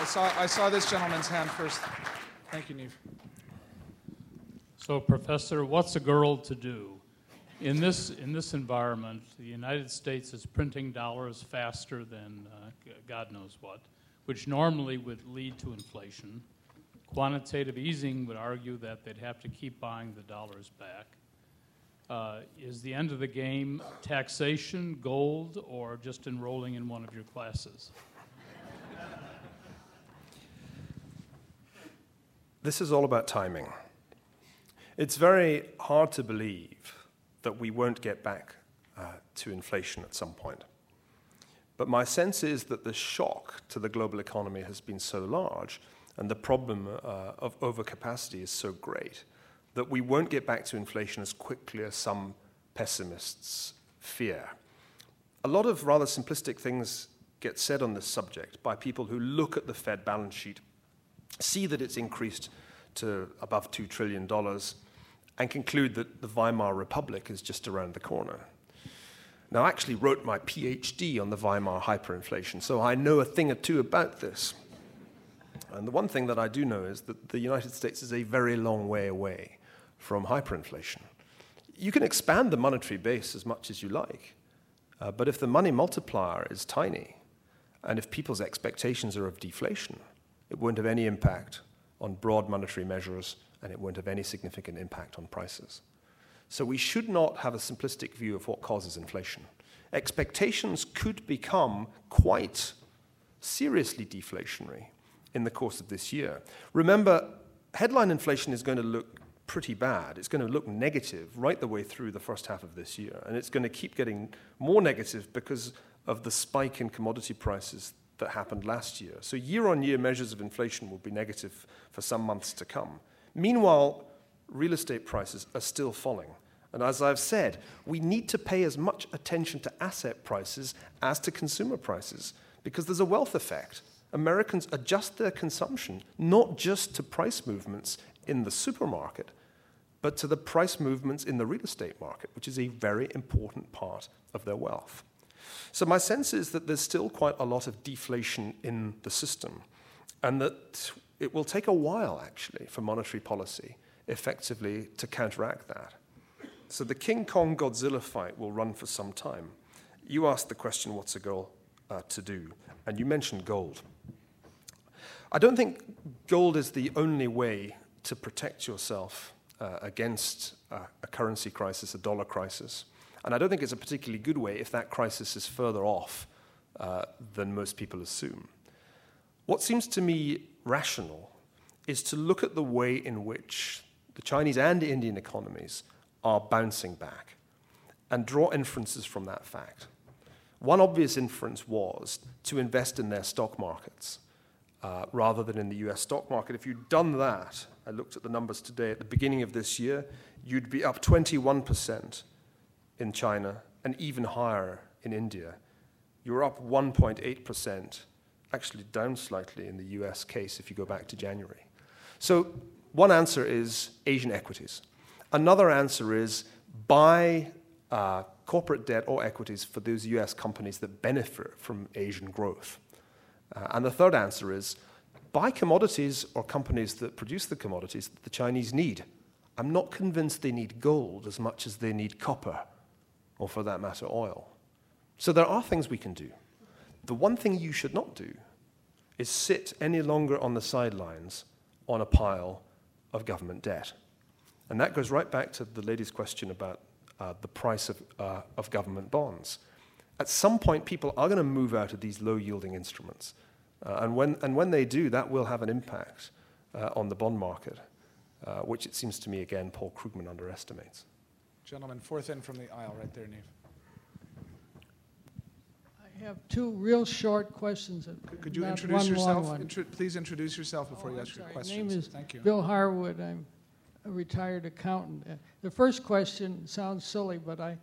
I saw, I saw this gentleman's hand first. Thank you, Neve. So, Professor, what's a girl to do? In this, in this environment, the United States is printing dollars faster than uh, God knows what. which normally would lead to inflation. Quantitative easing would argue that they'd have to keep buying the dollars back. Uh, is the end of the game taxation, gold, or just enrolling in one of your classes? This is all about timing. It's very hard to believe that we won't get back uh, to inflation at some point. But my sense is that the shock to the global economy has been so large and the problem uh, of overcapacity is so great that we won't get back to inflation as quickly as some pessimists fear. A lot of rather simplistic things get said on this subject by people who look at the Fed balance sheet, see that it's increased to above $2 trillion, and conclude that the Weimar Republic is just around the corner. Now, I actually wrote my PhD on the Weimar hyperinflation, so I know a thing or two about this. And the one thing that I do know is that the United States is a very long way away from hyperinflation. You can expand the monetary base as much as you like, uh, but if the money multiplier is tiny, and if people's expectations are of deflation, it won't have any impact on broad monetary measures, and it won't have any significant impact on prices. So we should not have a simplistic view of what causes inflation. Expectations could become quite seriously deflationary in the course of this year. Remember, headline inflation is going to look pretty bad. It's going to look negative right the way through the first half of this year. And it's going to keep getting more negative because of the spike in commodity prices that happened last year. So, year on year measures of inflation will be negative for some months to come. Meanwhile, real estate prices are still falling. And as I've said, we need to pay as much attention to asset prices as to consumer prices because there's a wealth effect. Americans adjust their consumption not just to price movements in the supermarket, but to the price movements in the real estate market, which is a very important part of their wealth. So, my sense is that there's still quite a lot of deflation in the system, and that it will take a while, actually, for monetary policy effectively to counteract that. So, the King Kong Godzilla fight will run for some time. You asked the question, what's a girl uh, to do? And you mentioned gold. I don't think gold is the only way to protect yourself uh, against uh, a currency crisis, a dollar crisis. And I don't think it's a particularly good way if that crisis is further off uh, than most people assume. What seems to me rational is to look at the way in which the Chinese and Indian economies are bouncing back and draw inferences from that fact. One obvious inference was to invest in their stock markets uh, rather than in the US stock market. If you'd done that, I looked at the numbers today, at the beginning of this year, you'd be up 21% in China and even higher in India. You're up 1.8%, actually down slightly in the US case if you go back to January. So, one answer is Asian equities. Another answer is buy uh, corporate debt or equities for those US companies that benefit from Asian growth. Uh, and the third answer is buy commodities or companies that produce the commodities that the Chinese need. I'm not convinced they need gold as much as they need copper, or for that matter, oil. So there are things we can do. The one thing you should not do is sit any longer on the sidelines on a pile of government debt. And that goes right back to the lady's question about uh, the price of, uh, of government bonds at some point, people are going to move out of these low yielding instruments. Uh, and, when, and when they do, that will have an impact uh, on the bond market, uh, which it seems to me, again, Paul Krugman underestimates. Gentlemen, fourth in from the aisle, right there, Neve. I have two real short questions. Could, could you introduce one yourself? one. Intro, please introduce yourself before Oh, you ask your sorry. questions. My name is Thank you. Bill Harwood. I'm a retired accountant. The first question sounds silly, but I,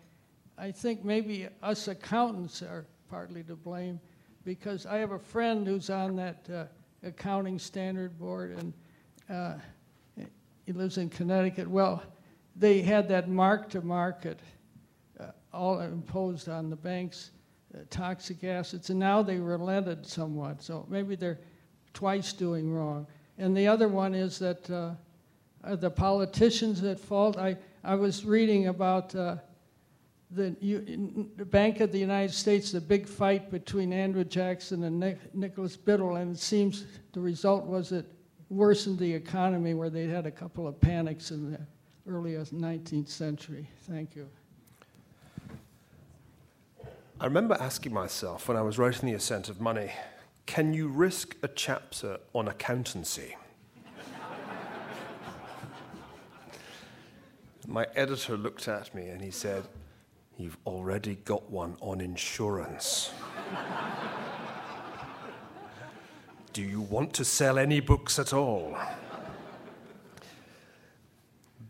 I think maybe us accountants are partly to blame because I have a friend who's on that uh, accounting standard board and uh, he lives in Connecticut. Well, they had that mark to market uh, all imposed on the banks, toxic acids, and now they relented somewhat. So maybe they're twice doing wrong. And the other one is that uh, the politicians at fault. I, I was reading about uh, the, in the Bank of the United States, the big fight between Andrew Jackson and Nic- Nicholas Biddle, and it seems the result was it worsened the economy where they had a couple of panics in the early 19th century. Thank you. I remember asking myself when I was writing The Ascent of Money can you risk a chapter on accountancy? My editor looked at me and he said, You've already got one on insurance. Do you want to sell any books at all?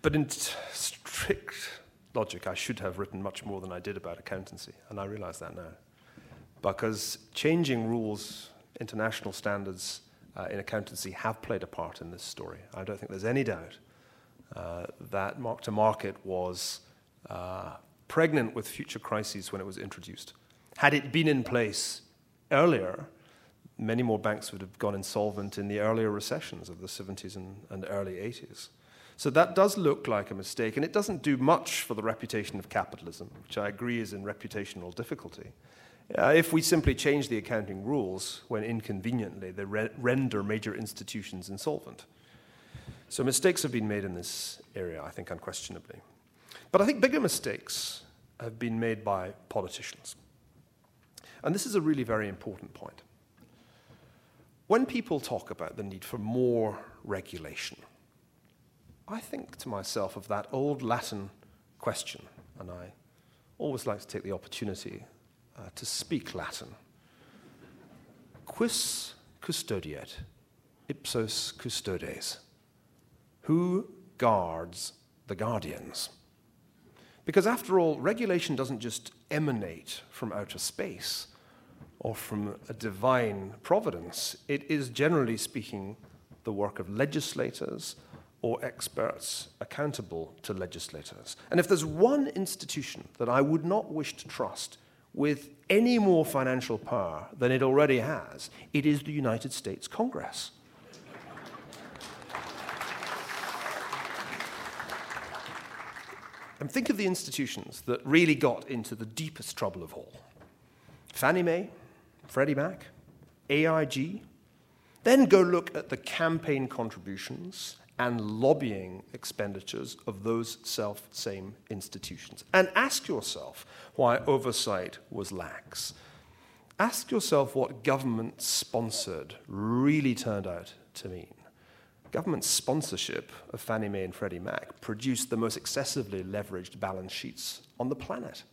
But in strict logic, I should have written much more than I did about accountancy, and I realize that now. Because changing rules, international standards uh, in accountancy have played a part in this story. I don't think there's any doubt uh, that mark to market was uh, pregnant with future crises when it was introduced. Had it been in place earlier, many more banks would have gone insolvent in the earlier recessions of the 70s and, and early 80s. So that does look like a mistake, and it doesn't do much for the reputation of capitalism, which I agree is in reputational difficulty. Uh, if we simply change the accounting rules when inconveniently they re- render major institutions insolvent. So mistakes have been made in this area, I think, unquestionably. But I think bigger mistakes have been made by politicians. And this is a really very important point. When people talk about the need for more regulation, I think to myself of that old Latin question, and I always like to take the opportunity uh, to speak Latin. Quis custodiet ipsos custodes? Who guards the guardians? Because after all, regulation doesn't just emanate from outer space or from a divine providence. It is, generally speaking, the work of legislators or experts accountable to legislators. And if there's one institution that I would not wish to trust with any more financial power than it already has, it is the United States Congress. And think of the institutions that really got into the deepest trouble of all Fannie Mae, Freddie Mac, AIG. Then go look at the campaign contributions and lobbying expenditures of those self same institutions. And ask yourself why oversight was lax. Ask yourself what government sponsored really turned out to mean. Government sponsorship of Fannie Mae and Freddie Mac produced the most excessively leveraged balance sheets on the planet.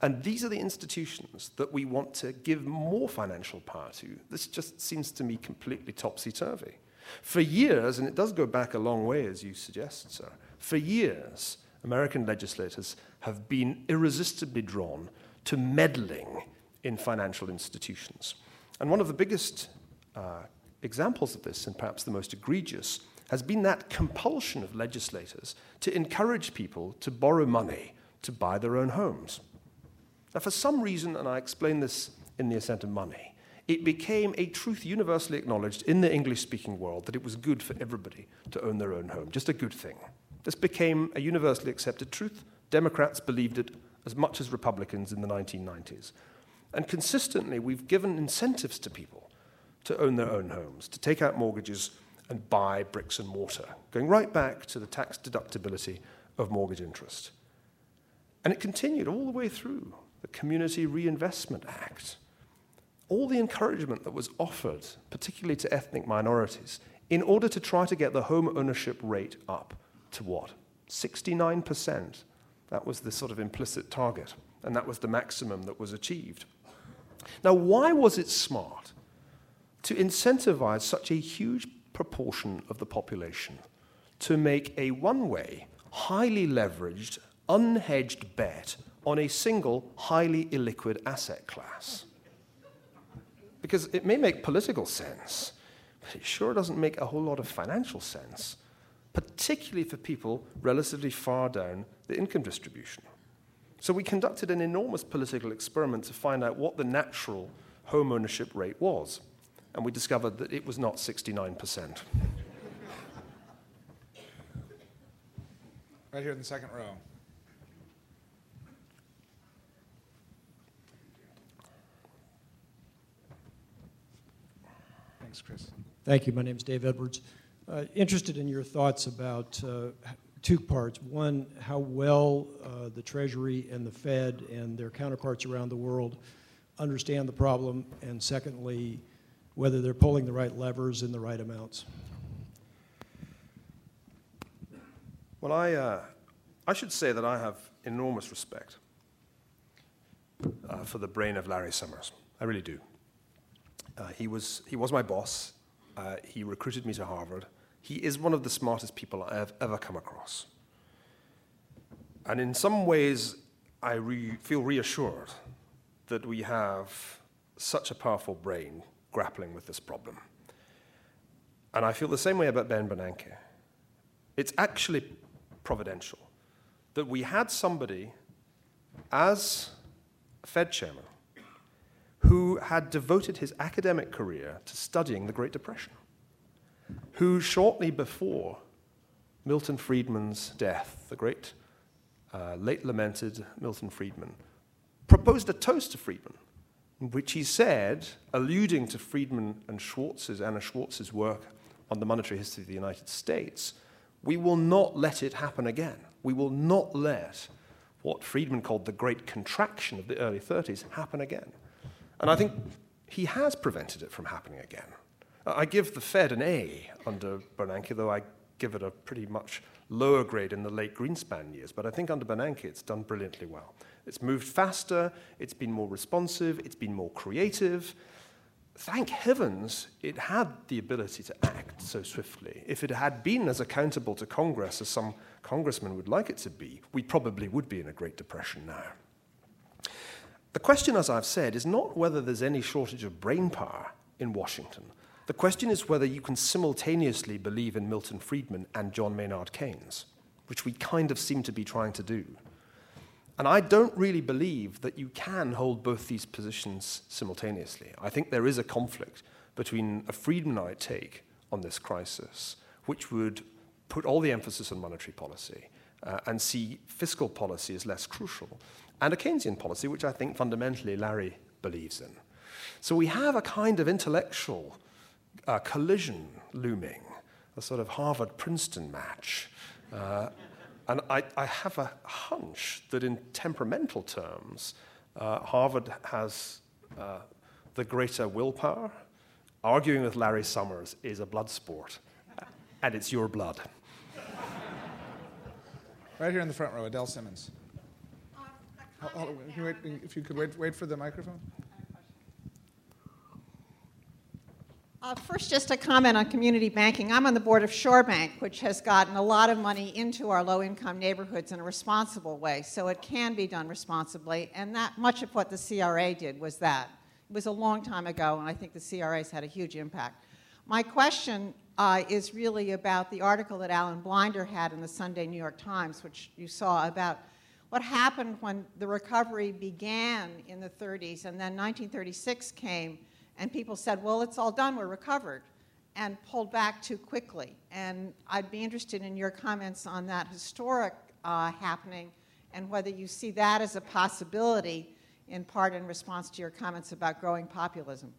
And these are the institutions that we want to give more financial power to. This just seems to me completely topsy turvy. For years, and it does go back a long way, as you suggest, sir, for years, American legislators have been irresistibly drawn to meddling in financial institutions. And one of the biggest uh, examples of this, and perhaps the most egregious, has been that compulsion of legislators to encourage people to borrow money to buy their own homes. Now, for some reason, and I explain this in The Ascent of Money, it became a truth universally acknowledged in the English speaking world that it was good for everybody to own their own home, just a good thing. This became a universally accepted truth. Democrats believed it as much as Republicans in the 1990s. And consistently, we've given incentives to people to own their own homes, to take out mortgages and buy bricks and mortar, going right back to the tax deductibility of mortgage interest. And it continued all the way through the Community Reinvestment Act all the encouragement that was offered, particularly to ethnic minorities, in order to try to get the home ownership rate up to what? 69%. That was the sort of implicit target, and that was the maximum that was achieved. Now, why was it smart to incentivize such a huge proportion of the population to make a one way, highly leveraged, unhedged bet on a single, highly illiquid asset class? Because it may make political sense, but it sure doesn't make a whole lot of financial sense, particularly for people relatively far down the income distribution. So we conducted an enormous political experiment to find out what the natural home ownership rate was, and we discovered that it was not 69%. Right here in the second row. Thanks, Chris. Thank you. My name is Dave Edwards. Uh, interested in your thoughts about uh, two parts. One, how well uh, the Treasury and the Fed and their counterparts around the world understand the problem, and secondly, whether they're pulling the right levers in the right amounts. Well, I, uh, I should say that I have enormous respect uh, for the brain of Larry Summers. I really do. Uh, he, was, he was my boss. Uh, he recruited me to Harvard. He is one of the smartest people I have ever come across. And in some ways, I re- feel reassured that we have such a powerful brain grappling with this problem. And I feel the same way about Ben Bernanke. It's actually providential that we had somebody as Fed chairman who had devoted his academic career to studying the Great Depression, who shortly before Milton Friedman's death, the great uh, late lamented Milton Friedman, proposed a toast to Friedman, in which he said, alluding to Friedman and Schwartz's, Anna Schwartz's work on the monetary history of the United States, we will not let it happen again. We will not let what Friedman called the great contraction of the early 30s happen again. And I think he has prevented it from happening again. I give the Fed an A under Bernanke, though I give it a pretty much lower grade in the late Greenspan years. But I think under Bernanke, it's done brilliantly well. It's moved faster, it's been more responsive, it's been more creative. Thank heavens it had the ability to act so swiftly. If it had been as accountable to Congress as some congressmen would like it to be, we probably would be in a Great Depression now. The question, as I've said, is not whether there's any shortage of brain power in Washington. The question is whether you can simultaneously believe in Milton Friedman and John Maynard Keynes, which we kind of seem to be trying to do. And I don't really believe that you can hold both these positions simultaneously. I think there is a conflict between a Friedmanite take on this crisis, which would put all the emphasis on monetary policy uh, and see fiscal policy as less crucial, and a Keynesian policy, which I think fundamentally Larry believes in. So we have a kind of intellectual uh, collision looming, a sort of Harvard Princeton match. Uh, and I, I, have a hunch that in temperamental terms, uh, Harvard has uh, the greater willpower. Arguing with Larry Summers is a blood sport, and it's your blood. Right here in the front row, Adele Simmons. You wait, if you could wait, wait for the microphone. Uh, first, just a comment on community banking. I'm on the board of Shore Bank, which has gotten a lot of money into our low income neighborhoods in a responsible way. So it can be done responsibly. And that much of what the CRA did was that. It was a long time ago, and I think the CRA's had a huge impact. My question uh, is really about the article that Alan Blinder had in the Sunday New York Times, which you saw about what happened when the recovery began in the 30s and then 1936 came and people said, well, it's all done, we're recovered, and pulled back too quickly. And I'd be interested in your comments on that historic uh, happening and whether you see that as a possibility, in part in response to your comments about growing populism.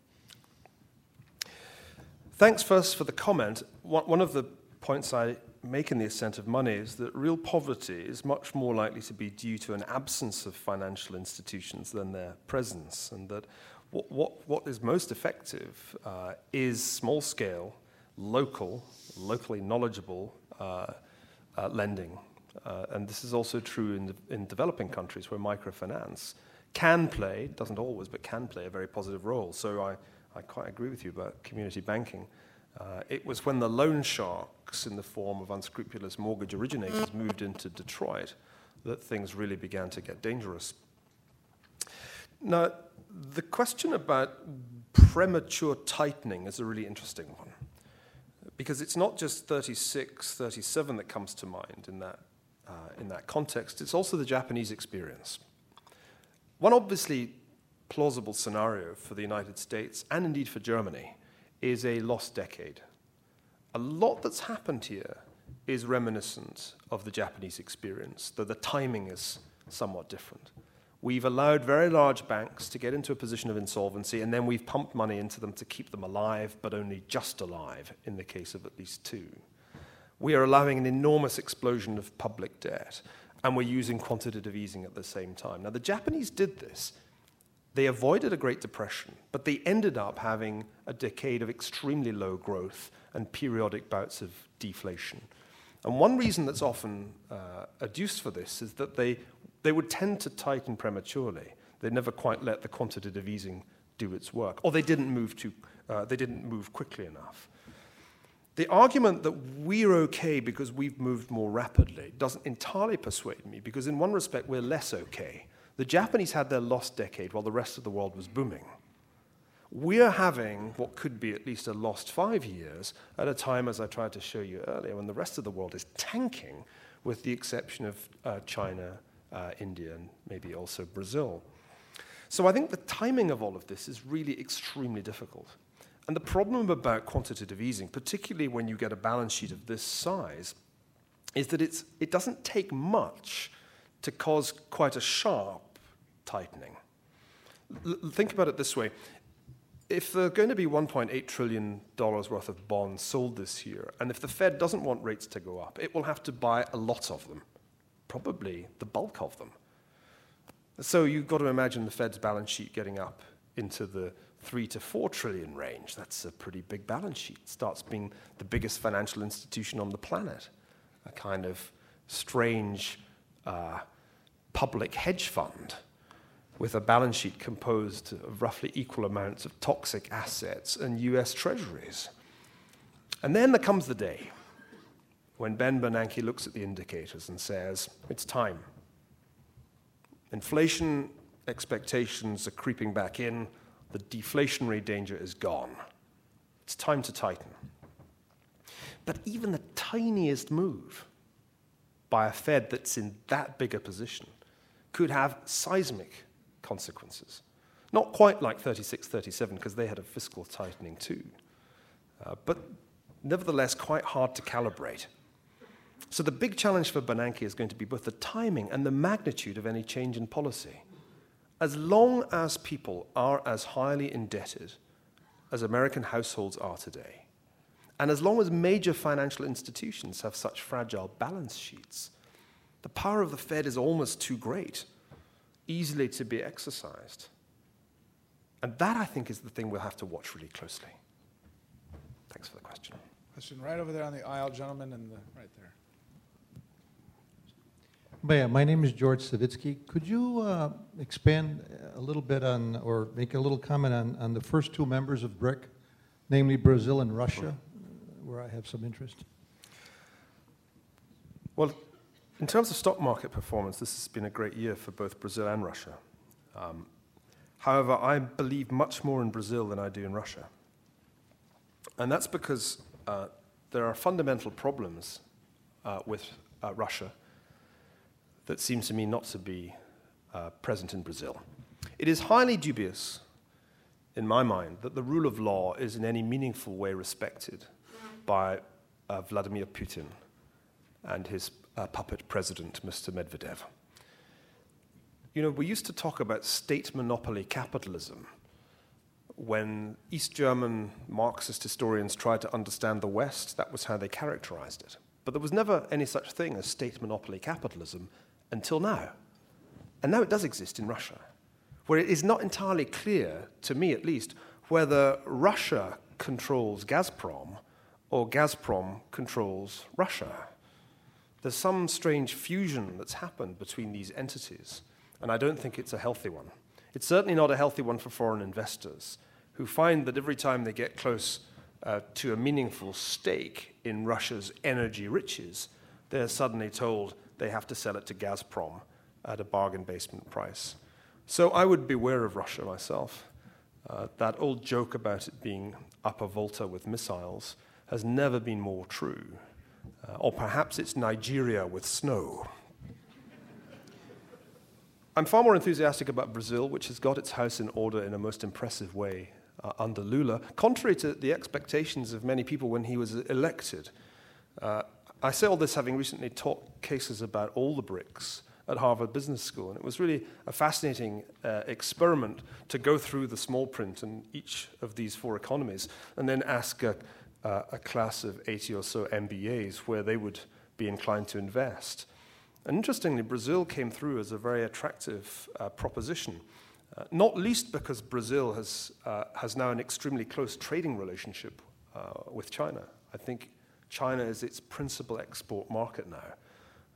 Thanks first for the comment. One of the points I make in the ascent of money is that real poverty is much more likely to be due to an absence of financial institutions than their presence, and that what, what, what is most effective uh, is small scale, local, locally knowledgeable uh, uh, lending. Uh, and this is also true in, in developing countries where microfinance can play, doesn't always, but can play a very positive role. So I, I quite agree with you about community banking. Uh, it was when the loan sharks, in the form of unscrupulous mortgage originators, moved into Detroit that things really began to get dangerous. Now, the question about premature tightening is a really interesting one because it's not just 36, 37 that comes to mind in that, uh, in that context, it's also the Japanese experience. One obviously plausible scenario for the United States and indeed for Germany is a lost decade. A lot that's happened here is reminiscent of the Japanese experience, though the timing is somewhat different. We've allowed very large banks to get into a position of insolvency, and then we've pumped money into them to keep them alive, but only just alive in the case of at least two. We are allowing an enormous explosion of public debt, and we're using quantitative easing at the same time. Now, the Japanese did this. They avoided a Great Depression, but they ended up having a decade of extremely low growth and periodic bouts of deflation. And one reason that's often uh, adduced for this is that they, they would tend to tighten prematurely. They never quite let the quantitative easing do its work, or they didn't move, too, uh, they didn't move quickly enough. The argument that we're okay because we've moved more rapidly doesn't entirely persuade me, because in one respect, we're less okay. The Japanese had their lost decade while the rest of the world was booming. We're having what could be at least a lost five years at a time, as I tried to show you earlier, when the rest of the world is tanking, with the exception of uh, China, uh, India, and maybe also Brazil. So I think the timing of all of this is really extremely difficult. And the problem about quantitative easing, particularly when you get a balance sheet of this size, is that it's, it doesn't take much to cause quite a sharp tightening. L- think about it this way if there are going to be $1.8 trillion worth of bonds sold this year, and if the Fed doesn't want rates to go up, it will have to buy a lot of them, probably the bulk of them. So you've got to imagine the Fed's balance sheet getting up into the three to four trillion range. That's a pretty big balance sheet. It starts being the biggest financial institution on the planet, a kind of strange uh, public hedge fund with a balance sheet composed of roughly equal amounts of toxic assets and US treasuries. And then there comes the day when Ben Bernanke looks at the indicators and says, It's time. Inflation expectations are creeping back in, the deflationary danger is gone. It's time to tighten. But even the tiniest move by a Fed that's in that big a position could have seismic consequences. Not quite like 36, 37, because they had a fiscal tightening too, uh, but nevertheless quite hard to calibrate. So the big challenge for Bernanke is going to be both the timing and the magnitude of any change in policy. As long as people are as highly indebted as American households are today, and as long as major financial institutions have such fragile balance sheets, the power of the Fed is almost too great easily to be exercised. And that, I think, is the thing we'll have to watch really closely. Thanks for the question. Question right over there on the aisle, gentlemen, and the, right there. Maya, my name is George Savitsky. Could you uh, expand a little bit on, or make a little comment on, on the first two members of BRIC, namely Brazil and Russia, where I have some interest? Well, in terms of stock market performance, this has been a great year for both Brazil and Russia. Um, however, I believe much more in Brazil than I do in Russia. And that's because uh, there are fundamental problems uh, with uh, Russia that seem to me not to be uh, present in Brazil. It is highly dubious, in my mind, that the rule of law is in any meaningful way respected by uh, Vladimir Putin and his uh, puppet president, Mr. Medvedev. You know, we used to talk about state monopoly capitalism when East German Marxist historians tried to understand the West, that was how they characterized it. But there was never any such thing as state monopoly capitalism until now. And now it does exist in Russia, where it is not entirely clear, to me at least, whether Russia controls Gazprom or Gazprom controls Russia. There's some strange fusion that's happened between these entities, and I don't think it's a healthy one. It's certainly not a healthy one for foreign investors who find that every time they get close uh, to a meaningful stake in Russia's energy riches, they're suddenly told they have to sell it to Gazprom at a bargain basement price. So I would beware of Russia myself. Uh, that old joke about it being upper volta with missiles has never been more true. Uh, or perhaps it's Nigeria with snow. I'm far more enthusiastic about Brazil, which has got its house in order in a most impressive way uh, under Lula, contrary to the expectations of many people when he was elected. Uh, I say all this having recently taught cases about all the BRICS at Harvard Business School. And it was really a fascinating uh, experiment to go through the small print in each of these four economies and then ask a, uh, a class of 80 or so MBAs where they would be inclined to invest. And interestingly, Brazil came through as a very attractive uh, proposition. Uh, not least because Brazil has, uh, has now an extremely close trading relationship uh, with China. I think China is its principal export market now.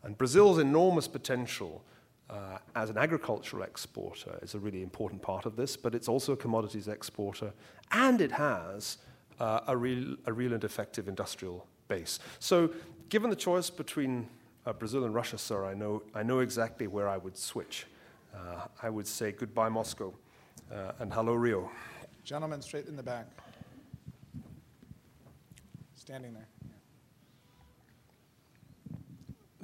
And Brazil's enormous potential uh, as an agricultural exporter is a really important part of this, but it's also a commodities exporter, and it has uh, a, real, a real and effective industrial base. So, given the choice between uh, Brazil and Russia, sir, I know, I know exactly where I would switch. Uh, I would say goodbye, Moscow, uh, and hello, Rio. Gentlemen, straight in the back. Standing there.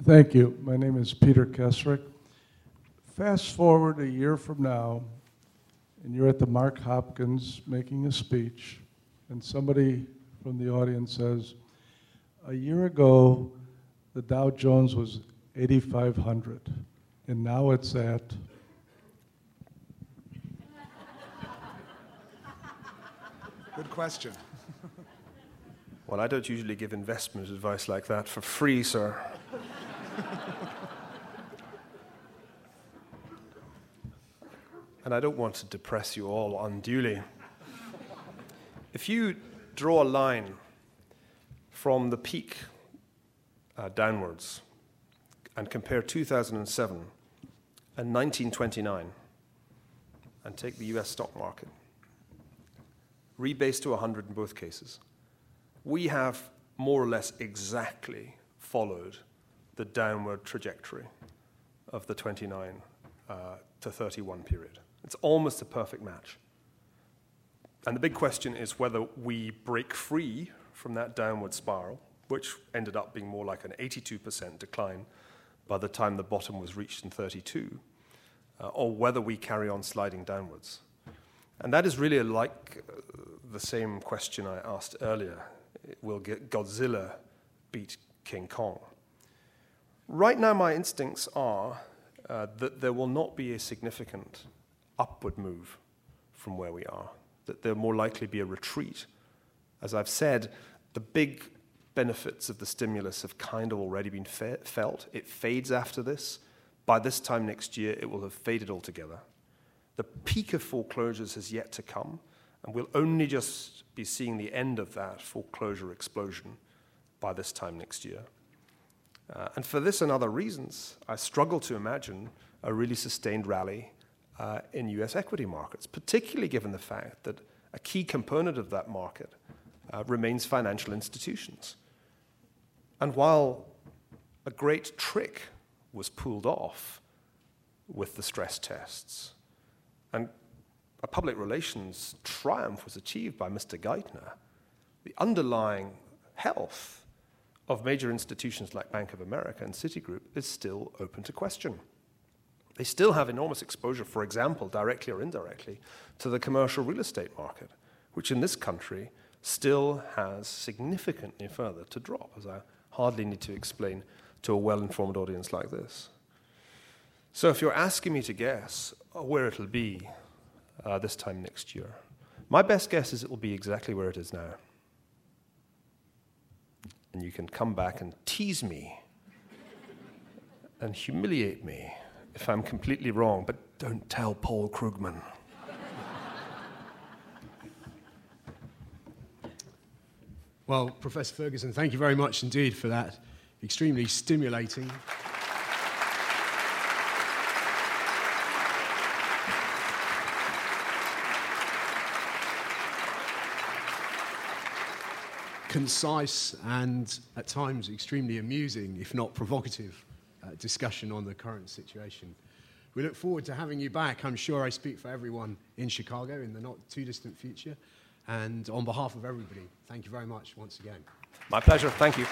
Thank you. My name is Peter Kesrick. Fast forward a year from now, and you're at the Mark Hopkins making a speech, and somebody from the audience says, A year ago, the Dow Jones was 8,500, and now it's at Good question. Well, I don't usually give investment advice like that for free, sir. and I don't want to depress you all unduly. If you draw a line from the peak uh, downwards and compare 2007 and 1929 and take the US stock market, rebase to 100 in both cases, we have more or less exactly followed the downward trajectory of the 29 uh, to 31 period. It's almost a perfect match. And the big question is whether we break free from that downward spiral, which ended up being more like an 82% decline by the time the bottom was reached in 32, uh, or whether we carry on sliding downwards. And that is really like uh, the same question I asked earlier. Will Godzilla beat King Kong? Right now, my instincts are uh, that there will not be a significant upward move from where we are, that there will more likely be a retreat. As I've said, the big benefits of the stimulus have kind of already been fe- felt. It fades after this. By this time next year, it will have faded altogether. The peak of foreclosures has yet to come, and we'll only just be seeing the end of that foreclosure explosion by this time next year. Uh, and for this and other reasons, I struggle to imagine a really sustained rally uh, in US equity markets, particularly given the fact that a key component of that market uh, remains financial institutions. And while a great trick was pulled off with the stress tests, and a public relations triumph was achieved by Mr. Geithner, the underlying health of major institutions like Bank of America and Citigroup is still open to question. They still have enormous exposure, for example, directly or indirectly, to the commercial real estate market, which in this country still has significantly further to drop, as I hardly need to explain to a well informed audience like this. So, if you're asking me to guess where it'll be uh, this time next year, my best guess is it will be exactly where it is now and you can come back and tease me and humiliate me if I'm completely wrong, but don't tell Paul Krugman. Well, Professor Ferguson, thank you very much indeed for that extremely stimulating. concise and at times extremely amusing, if not provocative, uh, discussion on the current situation. We look forward to having you back. I'm sure I speak for everyone in Chicago in the not too distant future. And on behalf of everybody, thank you very much once again. My pleasure. Thank you.